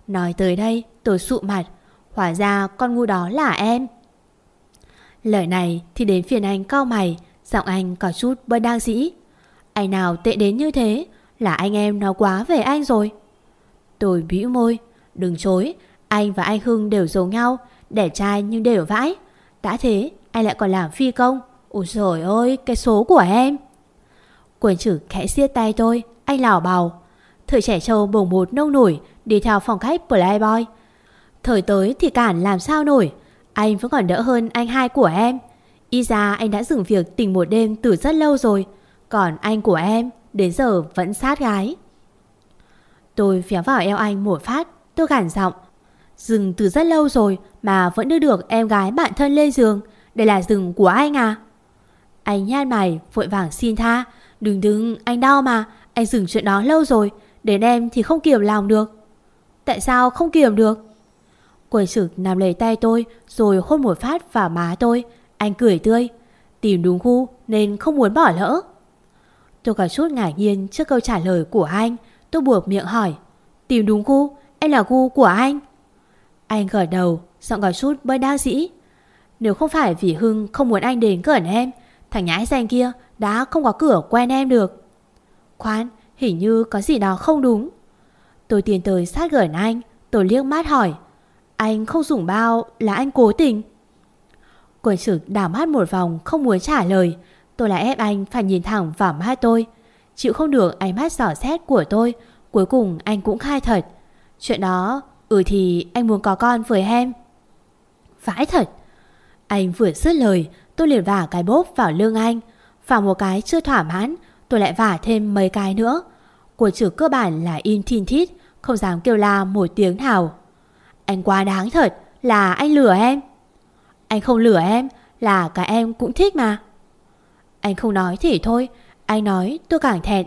Nói tới đây, tôi sụ mặt, Hóa ra con ngu đó là em. Lời này thì đến phiền anh cao mày, Giọng anh có chút bơ đang dĩ. Anh nào tệ đến như thế Là anh em nói quá về anh rồi. Tôi bĩu môi, Đừng chối, Anh và anh Hưng đều giống nhau Đẻ trai nhưng đều vãi. Đã thế, anh lại còn làm phi công. Ôi trời ơi, cái số của em. Quyền chử khẽ siết tay tôi, Anh lào bào. Thời trẻ trâu bồng bột nông nổi, Đi theo phòng khách Playboy. Thời tới thì cản làm sao nổi? Anh vẫn còn đỡ hơn anh hai của em. Y ra anh đã dừng việc tình một đêm từ rất lâu rồi. Còn anh của em, Đến giờ vẫn sát gái. Tôi phía vào eo anh một phát, Tôi gản giọng Dừng từ rất lâu rồi Mà vẫn đưa được em gái bạn thân lên giường. Đây là rừng của anh à? Anh nhát mày, vội vàng xin tha. Đừng đừng anh đau mà. Anh dừng chuyện đó lâu rồi, Đến em thì không kiềm lòng được. Tại sao không kiềm được? Quầy trực nằm lấy tay tôi, Rồi hôn một phát vào má tôi. Anh cười tươi. Tìm đúng khu nên không muốn bỏ lỡ. Tôi có chút ngạc nhiên trước câu trả lời của anh. Tôi buộc miệng hỏi. Tìm đúng khu, Em là khu của anh. Anh gật đầu, Giọng có chút bơi đa dĩ. Nếu không phải vì Hưng không muốn anh đến gần em, Thằng nhãi danh kia đã không có cửa quen em được. Khoan, Hình như có gì đó không đúng. Tôi tiến tới sát gần anh, Tôi liếc mắt hỏi, anh không dùng bao là anh cố tình? Quần trực đảo mắt một vòng, Không muốn trả lời. Tôi lại ép anh phải nhìn thẳng vào mắt tôi. Chịu không được ánh mắt giỏ xét của tôi, Cuối cùng anh cũng khai thật. Chuyện đó Ừ thì anh muốn có con với em. Vãi thật. Anh vừa dứt lời, Tôi liền vả cái bốp vào lưng anh. Và một cái chưa thỏa mãn, Tôi lại vả thêm mấy cái nữa. Của chữ cơ bản là in thiên thít, Không dám kêu la một tiếng nào. Anh quá đáng thật, Là anh lừa em. Anh không lừa em, Là cả em cũng thích mà. Anh không nói thì thôi, Anh nói tôi càng thẹn.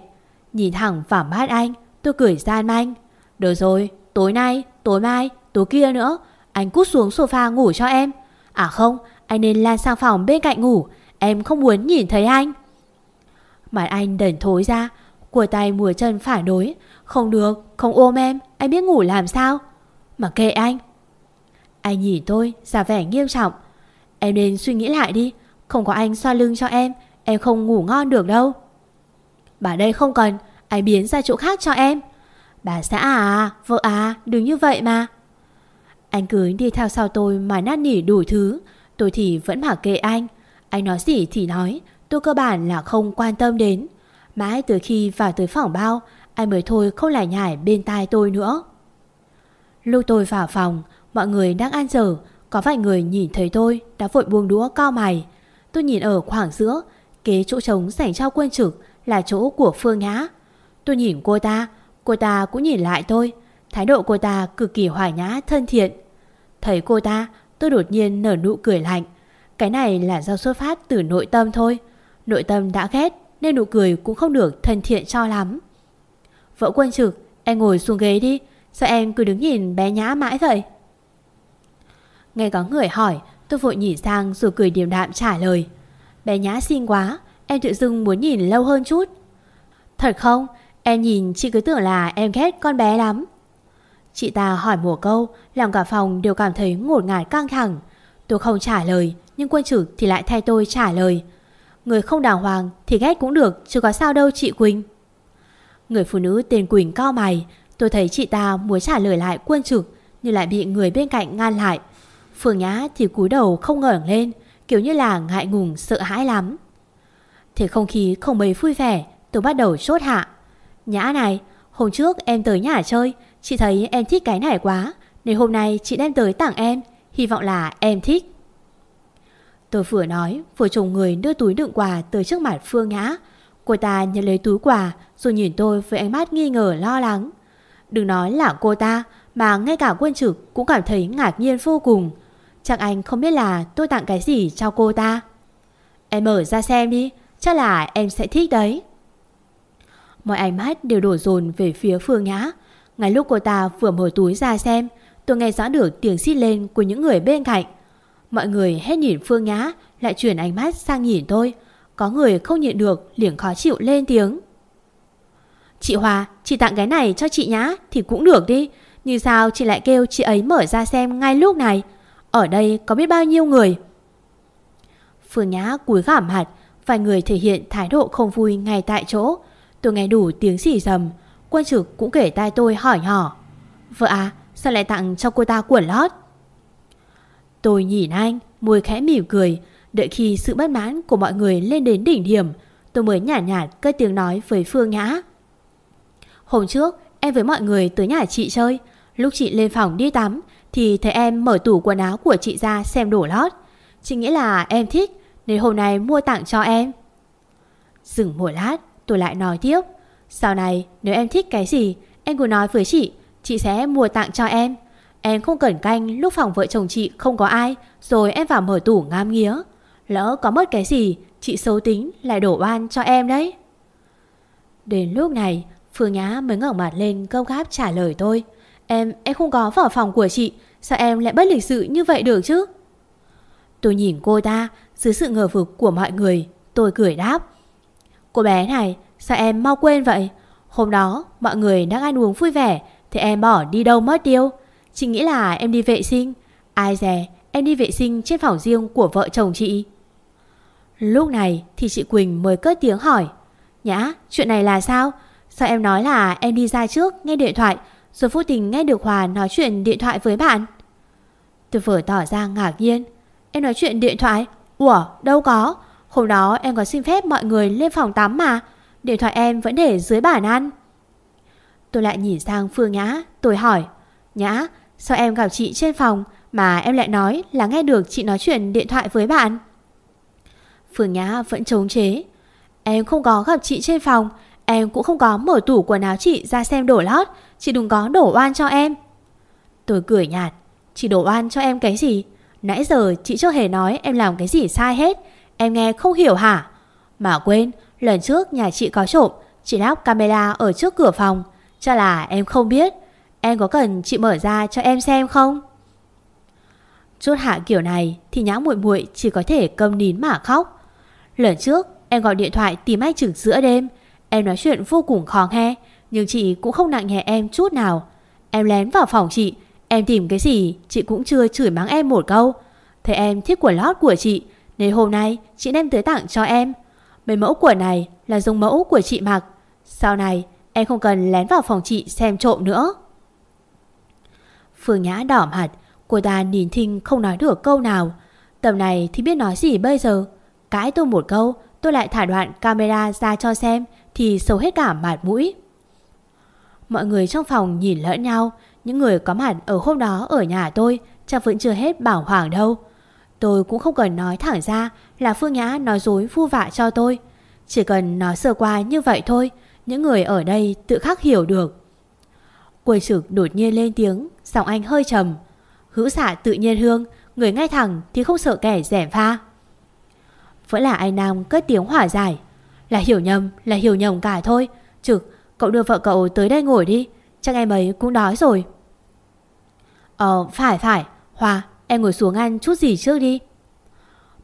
Nhìn thẳng vào mắt anh, Tôi cười gian manh. Được rồi tối nay, tối mai, tối kia nữa Anh cút xuống sofa ngủ cho em. À không, anh nên lan sang phòng bên cạnh ngủ Em không muốn nhìn thấy anh. Mặt anh đần thối ra Của tay mùa chân phản đối. Không được, không ôm em Anh biết ngủ làm sao? Mà kệ anh. Anh nhìn tôi ra vẻ nghiêm trọng. Em nên suy nghĩ lại đi Không có anh xoa lưng cho em Em không ngủ ngon được đâu. Bà đây không cần Anh biến ra chỗ khác cho em. Bà xã à Vợ à đừng như vậy mà. Anh cứ đi theo sau tôi mà nát nỉ đủ thứ. Tôi thì vẫn mặc kệ anh. Anh nói gì thì nói. Tôi cơ bản là không quan tâm đến. Mãi từ khi vào tới phòng bao, Anh mới thôi không lại nhải bên tai tôi nữa. Lúc tôi vào phòng, Mọi người đang ăn dở. Có vài người nhìn thấy tôi, Đã vội buông đũa cao mày. Tôi nhìn ở khoảng giữa, Kế chỗ trống dành cho quân trực Là chỗ của Phương Nhã. Tôi nhìn cô ta Cô ta cũng nhìn lại tôi Thái độ cô ta cực kỳ hòa nhã, thân thiện. Thấy cô ta, tôi đột nhiên nở nụ cười lạnh. Cái này là do xuất phát từ nội tâm thôi. Nội tâm đã ghét, Nên nụ cười cũng không được thân thiện cho lắm. Vợ quân trực, Em ngồi xuống ghế đi. Sao em cứ đứng nhìn bé nhã mãi vậy? Nghe có người hỏi, Tôi vội nhìn sang rồi cười điềm đạm trả lời. Bé nhã xinh quá, Em tự dưng muốn nhìn lâu hơn chút. Thật không? Em nhìn chị cứ tưởng là em ghét con bé lắm. Chị ta hỏi một câu, Làm cả phòng đều cảm thấy ngột ngạt căng thẳng. Tôi không trả lời, Nhưng quân trực thì lại thay tôi trả lời. Người không đàng hoàng thì ghét cũng được, Chứ có sao đâu chị Quỳnh. Người phụ nữ tên Quỳnh cao mày. Tôi thấy chị ta muốn trả lời lại quân trực Nhưng lại bị người bên cạnh ngăn lại. Phương Nhã thì cúi đầu không ngẩng lên, Kiểu như là ngại ngùng, sợ hãi lắm. Thế không khí không mấy vui vẻ, Tôi bắt đầu chốt hạ. Nhã này, Hôm trước em tới nhà chơi, Chị thấy em thích cái này quá, Nên hôm nay chị đem tới tặng em, Hy vọng là em thích. Tôi vừa nói, vừa chồng người đưa túi đựng quà tới trước mặt Phương Nhã. Cô ta nhận lấy túi quà, Rồi nhìn tôi với ánh mắt nghi ngờ, lo lắng. Đừng nói là cô ta, Mà ngay cả quân trực cũng cảm thấy ngạc nhiên vô cùng. Chắc anh không biết là tôi tặng cái gì cho cô ta. Em mở ra xem đi, Chắc là em sẽ thích đấy. Mọi ánh mắt đều đổ dồn về phía Phương Nhã. Ngay lúc cô ta vừa mở túi ra xem, Tôi nghe rõ được tiếng xít lên của những người bên cạnh. Mọi người hết nhìn Phương Nhã, Lại chuyển ánh mắt sang nhìn tôi. Có người không nhịn được, liền khó chịu lên tiếng. Chị Hòa, Chị tặng cái này cho chị Nhã Thì cũng được đi. Như sao chị lại kêu chị ấy mở ra xem ngay lúc này? Ở đây có biết bao nhiêu người? Phương Nhã cúi gảm mặt, Vài người thể hiện thái độ không vui ngay tại chỗ. Tôi nghe đủ tiếng xỉ dầm. Quân trực cũng kể tai tôi hỏi nhỏ Vợ à sao lại tặng cho cô ta quần lót? Tôi nhìn anh Môi khẽ mỉm cười. Đợi khi sự bất mãn của mọi người lên đến đỉnh điểm Tôi mới nhả nhạt, nhạt cất tiếng nói với Phương Nhã. Hôm trước em với mọi người tới nhà chị chơi. Lúc chị lên phòng đi tắm Thì thấy em mở tủ quần áo của chị ra xem đổ lót. Chị nghĩ là em thích Nên hôm nay mua tặng cho em. Dừng một lát tôi lại nói tiếp. Sau này nếu em thích cái gì Em cứ nói với chị Chị sẽ mua tặng cho em. Em không cần canh lúc phòng vợ chồng chị không có ai Rồi em vào mở tủ ngam nghía. Lỡ có mất cái gì Chị xấu tính lại đổ oan cho em đấy. Đến lúc này Phương Nhã mới ngẩng mặt lên câu gáp trả lời tôi. Em, em không có vào phòng của chị Sao em lại bất lịch sự như vậy được chứ? Tôi nhìn cô ta Dưới sự ngờ vực của mọi người Tôi cười đáp. Cô bé này, sao em mau quên vậy? Hôm đó, mọi người đang ăn uống vui vẻ, Thì em bỏ đi đâu mất tiêu? Chị nghĩ là em đi vệ sinh. Ai dè, em đi vệ sinh trên phòng riêng của vợ chồng chị. Lúc này thì chị Quỳnh mới cất tiếng hỏi. Nhã, chuyện này là sao? Sao em nói là em đi ra trước, nghe điện thoại, Rồi vô tình nghe được Hòa nói chuyện điện thoại với bạn? Tôi vừa tỏ ra ngạc nhiên. Em nói chuyện điện thoại? Ủa, đâu có. Hôm đó em có xin phép mọi người lên phòng tắm mà. Điện thoại em vẫn để dưới bàn ăn. Tôi lại nhìn sang Phương Nhã, Tôi hỏi, Nhã, sao em gặp chị trên phòng Mà em lại nói là nghe được chị nói chuyện điện thoại với bạn? Phương Nhã vẫn chống chế, Em không có gặp chị trên phòng, Em cũng không có mở tủ quần áo chị ra xem đổ lót, Chị đừng có đổ oan cho em. Tôi cười nhạt, Chị đổ oan cho em cái gì? Nãy giờ chị chưa hề nói em làm cái gì sai hết Em nghe không hiểu hả? Mà quên, lần trước nhà chị có trộm, Chị lắp camera ở trước cửa phòng. Cho là em không biết. Em có cần chị mở ra cho em xem không? Chút hạ kiểu này Thì nhã muội muội chỉ có thể câm nín mà khóc. Lần trước, em gọi điện thoại tìm anh trực giữa đêm. Em nói chuyện vô cùng khó nghe, Nhưng chị cũng không nặng nhẹ em chút nào. Em lén vào phòng chị, Em tìm cái gì, chị cũng chưa chửi mắng em một câu. Thấy em thích quần lót của chị nên hôm nay, chị đem tới tặng cho em. Mấy mẫu của này là dùng mẫu của chị mặc. Sau này, Em không cần lén vào phòng chị xem trộm nữa. Phương Nhã đỏ mặt, Cô ta nhìn thinh không nói được câu nào. Tầm này thì biết nói gì bây giờ? Cãi tôi một câu, Tôi lại thả đoạn camera ra cho xem, Thì xấu hết cả mặt mũi. Mọi người trong phòng nhìn lẫn nhau, Những người có mặt ở hôm đó ở nhà tôi Chắc vẫn chưa hết bảo hoàng đâu. Tôi cũng không cần nói thẳng ra Là Phương Nhã nói dối vu vạ cho tôi. Chỉ cần nói sơ qua như vậy thôi, Những người ở đây tự khắc hiểu được. Quầy trực đột nhiên lên tiếng, Giọng anh hơi trầm. Hữu xạ tự nhiên hương, Người ngay thẳng thì không sợ kẻ rẻ pha. Vẫn là anh Nam cất tiếng hỏa giải. Là hiểu nhầm, Là hiểu nhầm cả thôi. Trực, cậu đưa vợ cậu tới đây ngồi đi, Chắc em ấy cũng đói rồi. Ờ phải phải Hòa em ngồi xuống ăn chút gì trước đi.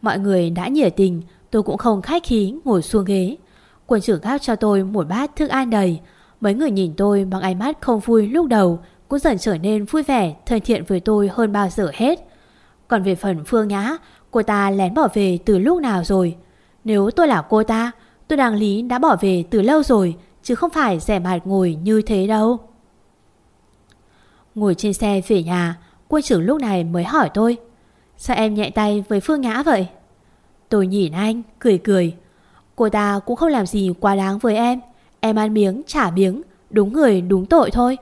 Mọi người đã nhiệt tình, Tôi cũng không khách khí ngồi xuống ghế. Quân trưởng gác cho tôi một bát thức ăn đầy. Mấy người nhìn tôi bằng ánh mắt không vui lúc đầu Cũng dần trở nên vui vẻ, Thân thiện với tôi hơn bao giờ hết. Còn về phần Phương Nhã, Cô ta lén bỏ về từ lúc nào rồi? Nếu tôi là cô ta, Tôi đáng lý đã bỏ về từ lâu rồi, Chứ không phải rẻ mặt ngồi như thế đâu. Ngồi trên xe về nhà Quân trưởng lúc này mới hỏi tôi, Sao em nhẹ tay với Phương Ngã vậy? Tôi nhìn anh, cười cười. Cô ta cũng không làm gì quá đáng với em Em ăn miếng, trả miếng, Đúng người, đúng tội thôi.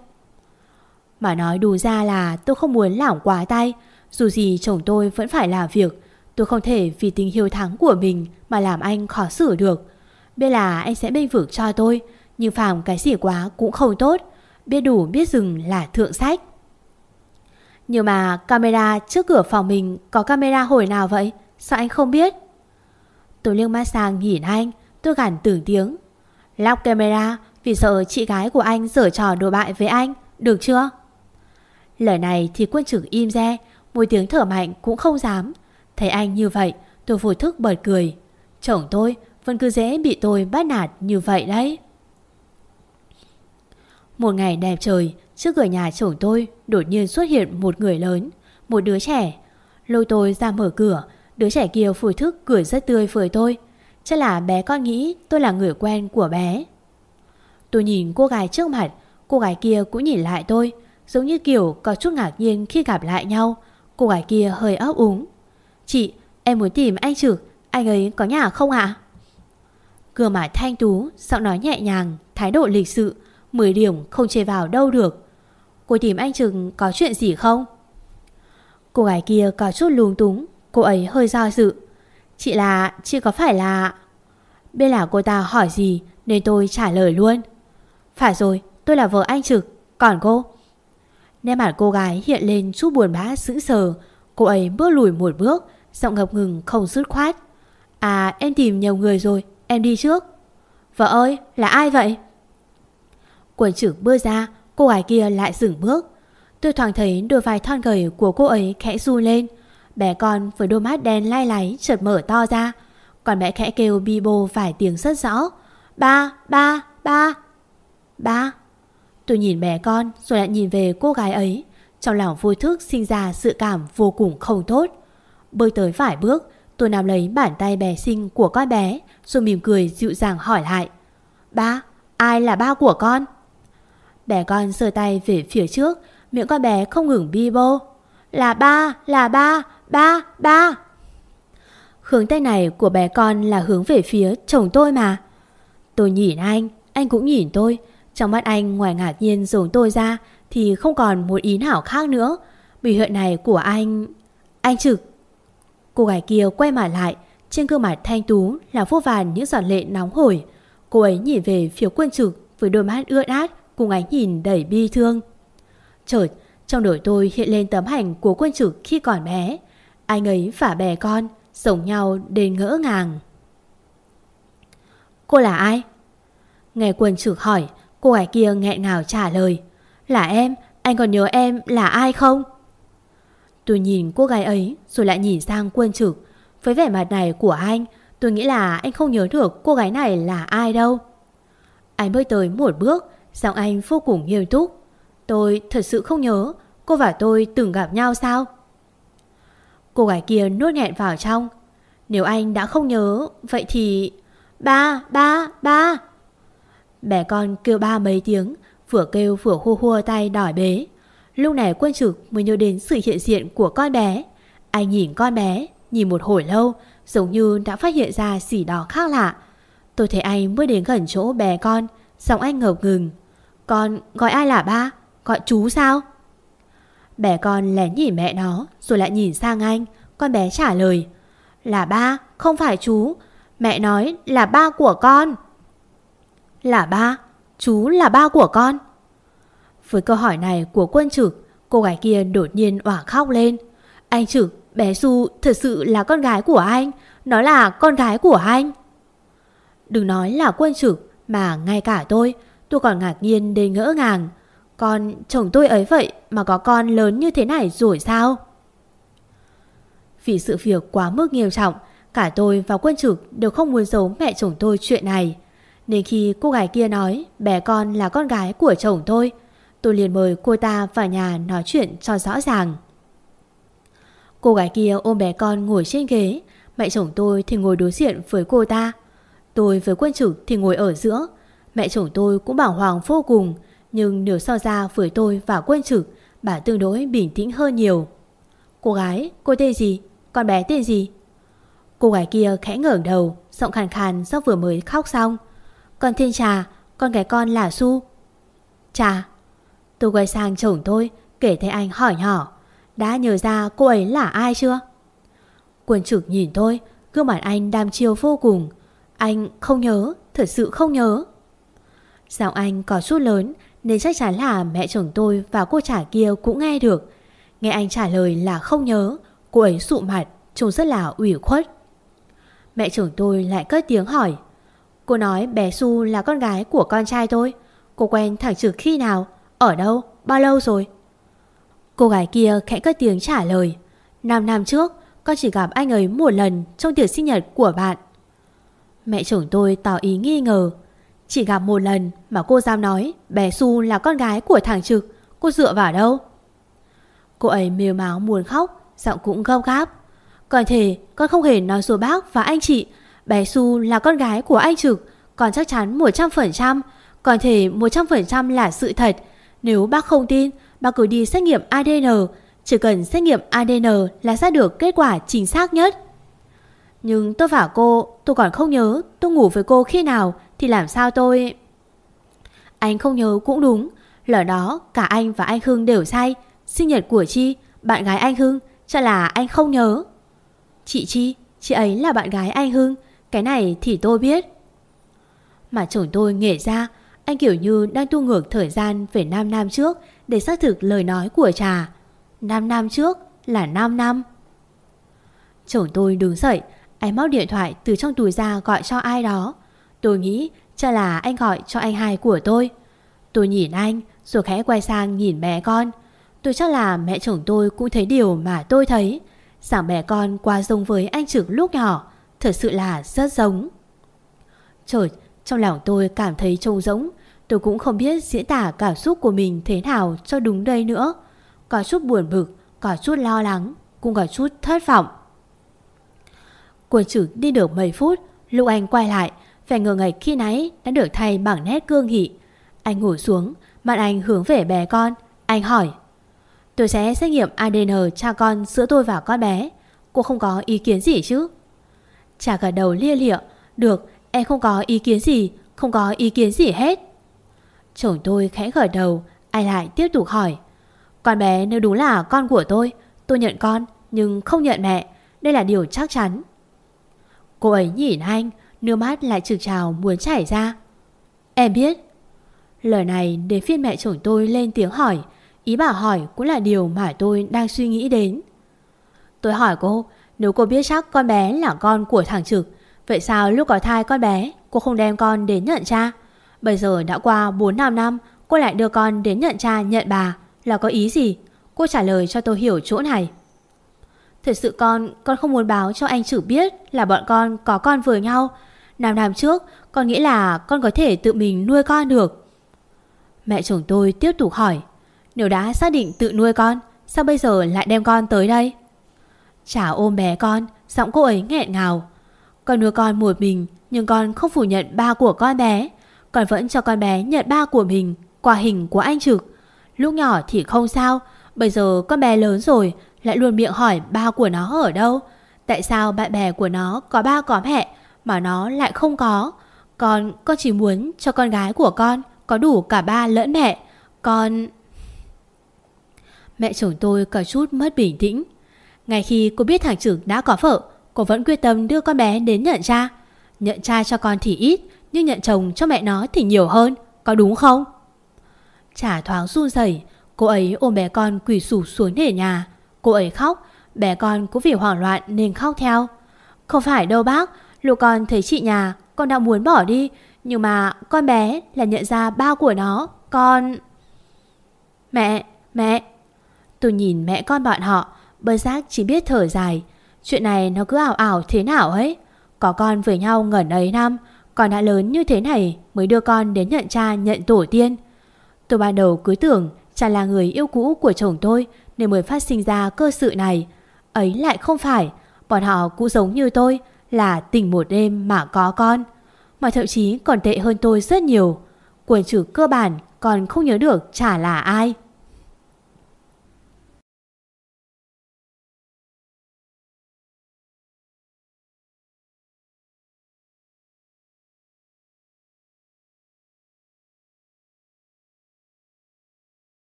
Mà nói đủ ra là tôi không muốn lỏng quá tay, Dù gì chồng tôi vẫn phải làm việc, Tôi không thể vì tình hiếu thắng của mình Mà làm anh khó xử được. Biết là anh sẽ bênh vực cho tôi, Nhưng phàm cái gì quá cũng không tốt, Biết đủ biết dừng là thượng sách. Nhưng mà camera trước cửa phòng mình Có camera hồi nào vậy? Sao anh không biết? Tôi liếc mắt sang nhìn anh, Tôi gằn từng tiếng. Lóc camera, vì sợ chị gái của anh dở trò đồ bại với anh, Được chưa? Lời này thì quân trưởng im re, Một tiếng thở mạnh cũng không dám. Thấy anh như vậy, tôi vô thức bật cười. Chồng tôi vẫn cứ dễ bị tôi bắt nạt như vậy đấy. Một ngày đẹp trời Trước cửa nhà chồng tôi, Đột nhiên xuất hiện một người lớn, Một đứa trẻ. Lôi tôi ra mở cửa, Đứa trẻ kia phủi thức cười rất tươi với tôi. Chắc là bé con nghĩ tôi là người quen của bé. Tôi nhìn cô gái trước mặt, Cô gái kia cũng nhìn lại tôi, Giống như kiểu có chút ngạc nhiên khi gặp lại nhau. Cô gái kia hơi ấp úng. Chị, em muốn tìm anh Trực Anh ấy có nhà không ạ? Gương mặt thanh tú, Giọng nói nhẹ nhàng, Thái độ lịch sự 10 điểm không chê vào đâu được. Cô tìm anh Trực có chuyện gì không Cô gái kia có chút lung túng Cô ấy hơi do dự Chị là, chị có phải là... Biết là cô ta hỏi gì nên tôi trả lời luôn. Phải rồi, tôi là vợ anh Trực, còn cô? Nét mặt cô gái hiện lên chút buồn bã sững sờ. Cô ấy bước lùi một bước, giọng ngập ngừng không dứt khoát. À, em tìm nhiều người rồi, em đi trước. Vợ ơi, là ai vậy? Quần trực bước ra, cô gái kia lại dừng bước. Tôi thoáng thấy đôi vai thon gầy của cô ấy khẽ du lên. Bé con với đôi mắt đen lai láy chợt mở to ra. Còn mẹ khẽ kêu bi bô vài tiếng rất rõ. Ba, ba, ba. Ba. Tôi nhìn bé con rồi lại nhìn về cô gái ấy. Trong lòng vô thức sinh ra sự cảm vô cùng không tốt. Bơi tới vài bước Tôi nắm lấy bàn tay bé sinh của con bé Rồi mỉm cười dịu dàng hỏi lại. Ba, ai là ba của con? Bé con giơ tay về phía trước. Miệng con bé không ngừng bi bô. Là ba, là ba, Ba, ba. Hướng tay này của bé con là hướng về phía chồng tôi mà. Tôi nhìn anh, anh cũng nhìn tôi. Trong mắt anh ngoài ngạc nhiên dồn tôi ra Thì không còn một ý nào khác nữa. Biểu hiện này của anh Anh trực. Cô gái kia quay mặt lại Trên gương mặt thanh tú là vô vàn những giọt lệ nóng hổi. Cô ấy nhìn về phía quân trực Với đôi mắt ướt át. Cùng ánh nhìn đầy bi thương. Chợt trong đời tôi hiện lên tấm ảnh của quân trực khi còn bé. Anh ấy và bè con Sống nhau đến ngỡ ngàng. Cô là ai? Nghe quân trực hỏi Cô gái kia nghẹn ngào trả lời Là em, anh còn nhớ em là ai không? Tôi nhìn cô gái ấy Rồi lại nhìn sang quân trực Với vẻ mặt này của anh Tôi nghĩ là anh không nhớ được cô gái này là ai đâu. Anh bước tới một bước Giọng anh vô cùng nghiêm túc. Tôi thật sự không nhớ Cô và tôi từng gặp nhau sao? Cô gái kia nuốt nghẹn vào trong. Nếu anh đã không nhớ Vậy thì Ba, ba, ba. Bé con kêu ba mấy tiếng Vừa kêu vừa hô hô tay đòi bế. Lúc này quân trực mới nhớ đến sự hiện diện của con bé. Anh nhìn con bé Nhìn một hồi lâu Giống như đã phát hiện ra gì đó khác lạ. Tôi thấy anh mới đến gần chỗ bé con Giọng anh ngập ngừng. Con gọi ai là ba? Gọi chú sao? Bé con lén nhìn mẹ nó, Rồi lại nhìn sang anh. Con bé trả lời, Là ba, không phải chú. Mẹ nói là ba của con. Là ba? Chú là ba của con? Với câu hỏi này của quân trực, Cô gái kia đột nhiên òa khóc lên. Anh trực, bé Su thật sự là con gái của anh. Nó là con gái của anh. Đừng nói là quân trực, Mà ngay cả tôi Tôi còn ngạc nhiên đến ngỡ ngàng. Con, chồng tôi ấy vậy Mà có con lớn như thế này rồi sao? Vì sự việc quá mức nghiêm trọng, Cả tôi và quân trực đều không muốn giấu mẹ chồng tôi chuyện này. Nên khi cô gái kia nói Bé con là con gái của chồng tôi Tôi liền mời cô ta vào nhà nói chuyện cho rõ ràng. Cô gái kia ôm bé con ngồi trên ghế, Mẹ chồng tôi thì ngồi đối diện với cô ta. Tôi với quân trực thì ngồi ở giữa Mẹ chồng tôi cũng bảo hoàng vô cùng Nhưng nếu so ra với tôi và quân trực Bà tương đối bình tĩnh hơn nhiều. Cô gái, cô tên gì? Con bé tên gì? Cô gái kia khẽ ngẩng đầu Giọng khàn khàn do vừa mới khóc xong. Con tên Trà Con gái con là Su Trà Tôi quay sang chồng tôi Kể thấy anh hỏi nhỏ Đã nhớ ra cô ấy là ai chưa? Quân trực nhìn tôi Gương mặt anh đam chiêu vô cùng. Anh không nhớ Thật sự không nhớ. Giọng anh có chút lớn Nên chắc chắn là mẹ chồng tôi và cô trả kia cũng nghe được. Nghe anh trả lời là không nhớ Cô ấy sụ mặt Trông rất là ủy khuất. Mẹ chồng tôi lại cất tiếng hỏi Cô nói bé Su là con gái của con trai tôi Cô quen thằng trực khi nào Ở đâu, bao lâu rồi? Cô gái kia khẽ cất tiếng trả lời Năm năm trước Con chỉ gặp anh ấy một lần Trong tiệc sinh nhật của bạn. Mẹ chồng tôi tỏ ý nghi ngờ chỉ gặp một lần mà cô dám nói Bé Su là con gái của thằng Trực, Cô dựa vào đâu? Cô ấy mềm máu muốn khóc, Giọng cũng gâu gáp. Còn thể con không hề nói dối bác và anh chị, Bé Su là con gái của anh Trực, Còn chắc chắn 100% Còn thể 100% là sự thật. Nếu bác không tin, Bác cứ đi xét nghiệm ADN Chỉ cần xét nghiệm ADN là ra được kết quả chính xác nhất. Nhưng tôi và cô, Tôi còn không nhớ tôi ngủ với cô khi nào thì làm sao tôi? Anh không nhớ cũng đúng. Lỡ đó cả anh và anh Hưng đều sai. Sinh nhật của Chi Bạn gái anh Hưng Chắc là anh không nhớ. Chị Chi, chị ấy là bạn gái anh Hưng. Cái này thì tôi biết. Mà chồng tôi nghệ ra Anh kiểu như đang tu ngược thời gian Về 5 năm trước Để xác thực lời nói của trà. 5 năm trước là 5 năm. Chồng tôi đứng dậy Anh móc điện thoại từ trong túi ra gọi cho ai đó. Tôi nghĩ chắc là anh gọi cho anh hai của tôi. Tôi nhìn anh Rồi khẽ quay sang nhìn bé con. Tôi chắc là mẹ chồng tôi cũng thấy điều mà tôi thấy. Rằng bé con quá giống với anh trưởng lúc nhỏ Thật sự là rất giống. Trời, trong lòng tôi cảm thấy trông giống Tôi cũng không biết diễn tả cảm xúc của mình thế nào cho đúng đây nữa. Có chút buồn bực, có chút lo lắng Cũng có chút thất vọng. Quân trực đi được mấy phút Lúc anh quay lại Vẻ ngờ ngạch khi nãy đã được thay bằng nét cương nghị. Anh ngồi xuống, Mặt anh hướng về bé con. Anh hỏi, Tôi sẽ xét nghiệm ADN cha con giữa tôi và con bé. Cô không có ý kiến gì chứ? Chả gật đầu lia lịa, Được, em không có ý kiến gì, Không có ý kiến gì hết. Chồng tôi khẽ gật đầu, Anh lại tiếp tục hỏi, Con bé nếu đúng là con của tôi Tôi nhận con, nhưng không nhận mẹ, Đây là điều chắc chắn. Cô ấy nhìn anh Nước mắt lại trực trào muốn chảy ra. Em biết. Lời này để phiên mẹ chồng tôi lên tiếng hỏi. Ý bà hỏi cũng là điều mà tôi đang suy nghĩ đến. Tôi hỏi cô, Nếu cô biết chắc con bé là con của thằng Trực, Vậy sao lúc có thai con bé, Cô không đem con đến nhận cha? Bây giờ đã qua 4-5 năm Cô lại đưa con đến nhận cha nhận bà, Là có ý gì? Cô trả lời cho tôi hiểu chỗ này. Thật sự con Con không muốn báo cho anh chữ biết Là bọn con có con với nhau Năm năm trước, con nghĩ là con có thể tự mình nuôi con được. Mẹ chồng tôi tiếp tục hỏi, nếu đã xác định tự nuôi con, Sao bây giờ lại đem con tới đây? Chả ôm bé con, Giọng cô ấy nghẹn ngào. Con nuôi con một mình, Nhưng con không phủ nhận ba của con bé. Còn vẫn cho con bé nhận ba của mình Qua hình của anh Trực. Lúc nhỏ thì không sao, Bây giờ con bé lớn rồi, Lại luôn miệng hỏi ba của nó ở đâu. Tại sao bạn bè của nó có ba có mẹ mà nó lại không có. Con, con chỉ muốn cho con gái của con Có đủ cả ba lẫn mẹ. Con... Mẹ chồng tôi có chút mất bình tĩnh. Ngay khi cô biết thằng trưởng đã có vợ Cô vẫn quyết tâm đưa con bé đến nhận cha. Nhận cha cho con thì ít Nhưng nhận chồng cho mẹ nó thì nhiều hơn. Có đúng không? Chả thoáng run rẩy Cô ấy ôm bé con quỳ sụp xuống để nhà. Cô ấy khóc Bé con cũng vì hoảng loạn nên khóc theo. Không phải đâu bác Lúc con thấy chị nhà Con đã muốn bỏ đi Nhưng mà con bé là nhận ra ba của nó. Con... Mẹ, mẹ. Tôi nhìn mẹ con bọn họ Bơ giác chỉ biết thở dài. Chuyện này nó cứ ảo ảo thế nào ấy? Có con với nhau ngẩn ấy năm Con đã lớn như thế này Mới đưa con đến nhận cha nhận tổ tiên. Tôi ban đầu cứ tưởng Cha là người yêu cũ của chồng tôi Nên mới phát sinh ra cơ sự này. Ấy lại không phải Bọn họ cũng giống như tôi là tình một đêm mà có con. Mà thậm chí còn tệ hơn tôi rất nhiều. Quần chủ cơ bản còn không nhớ được chả là ai.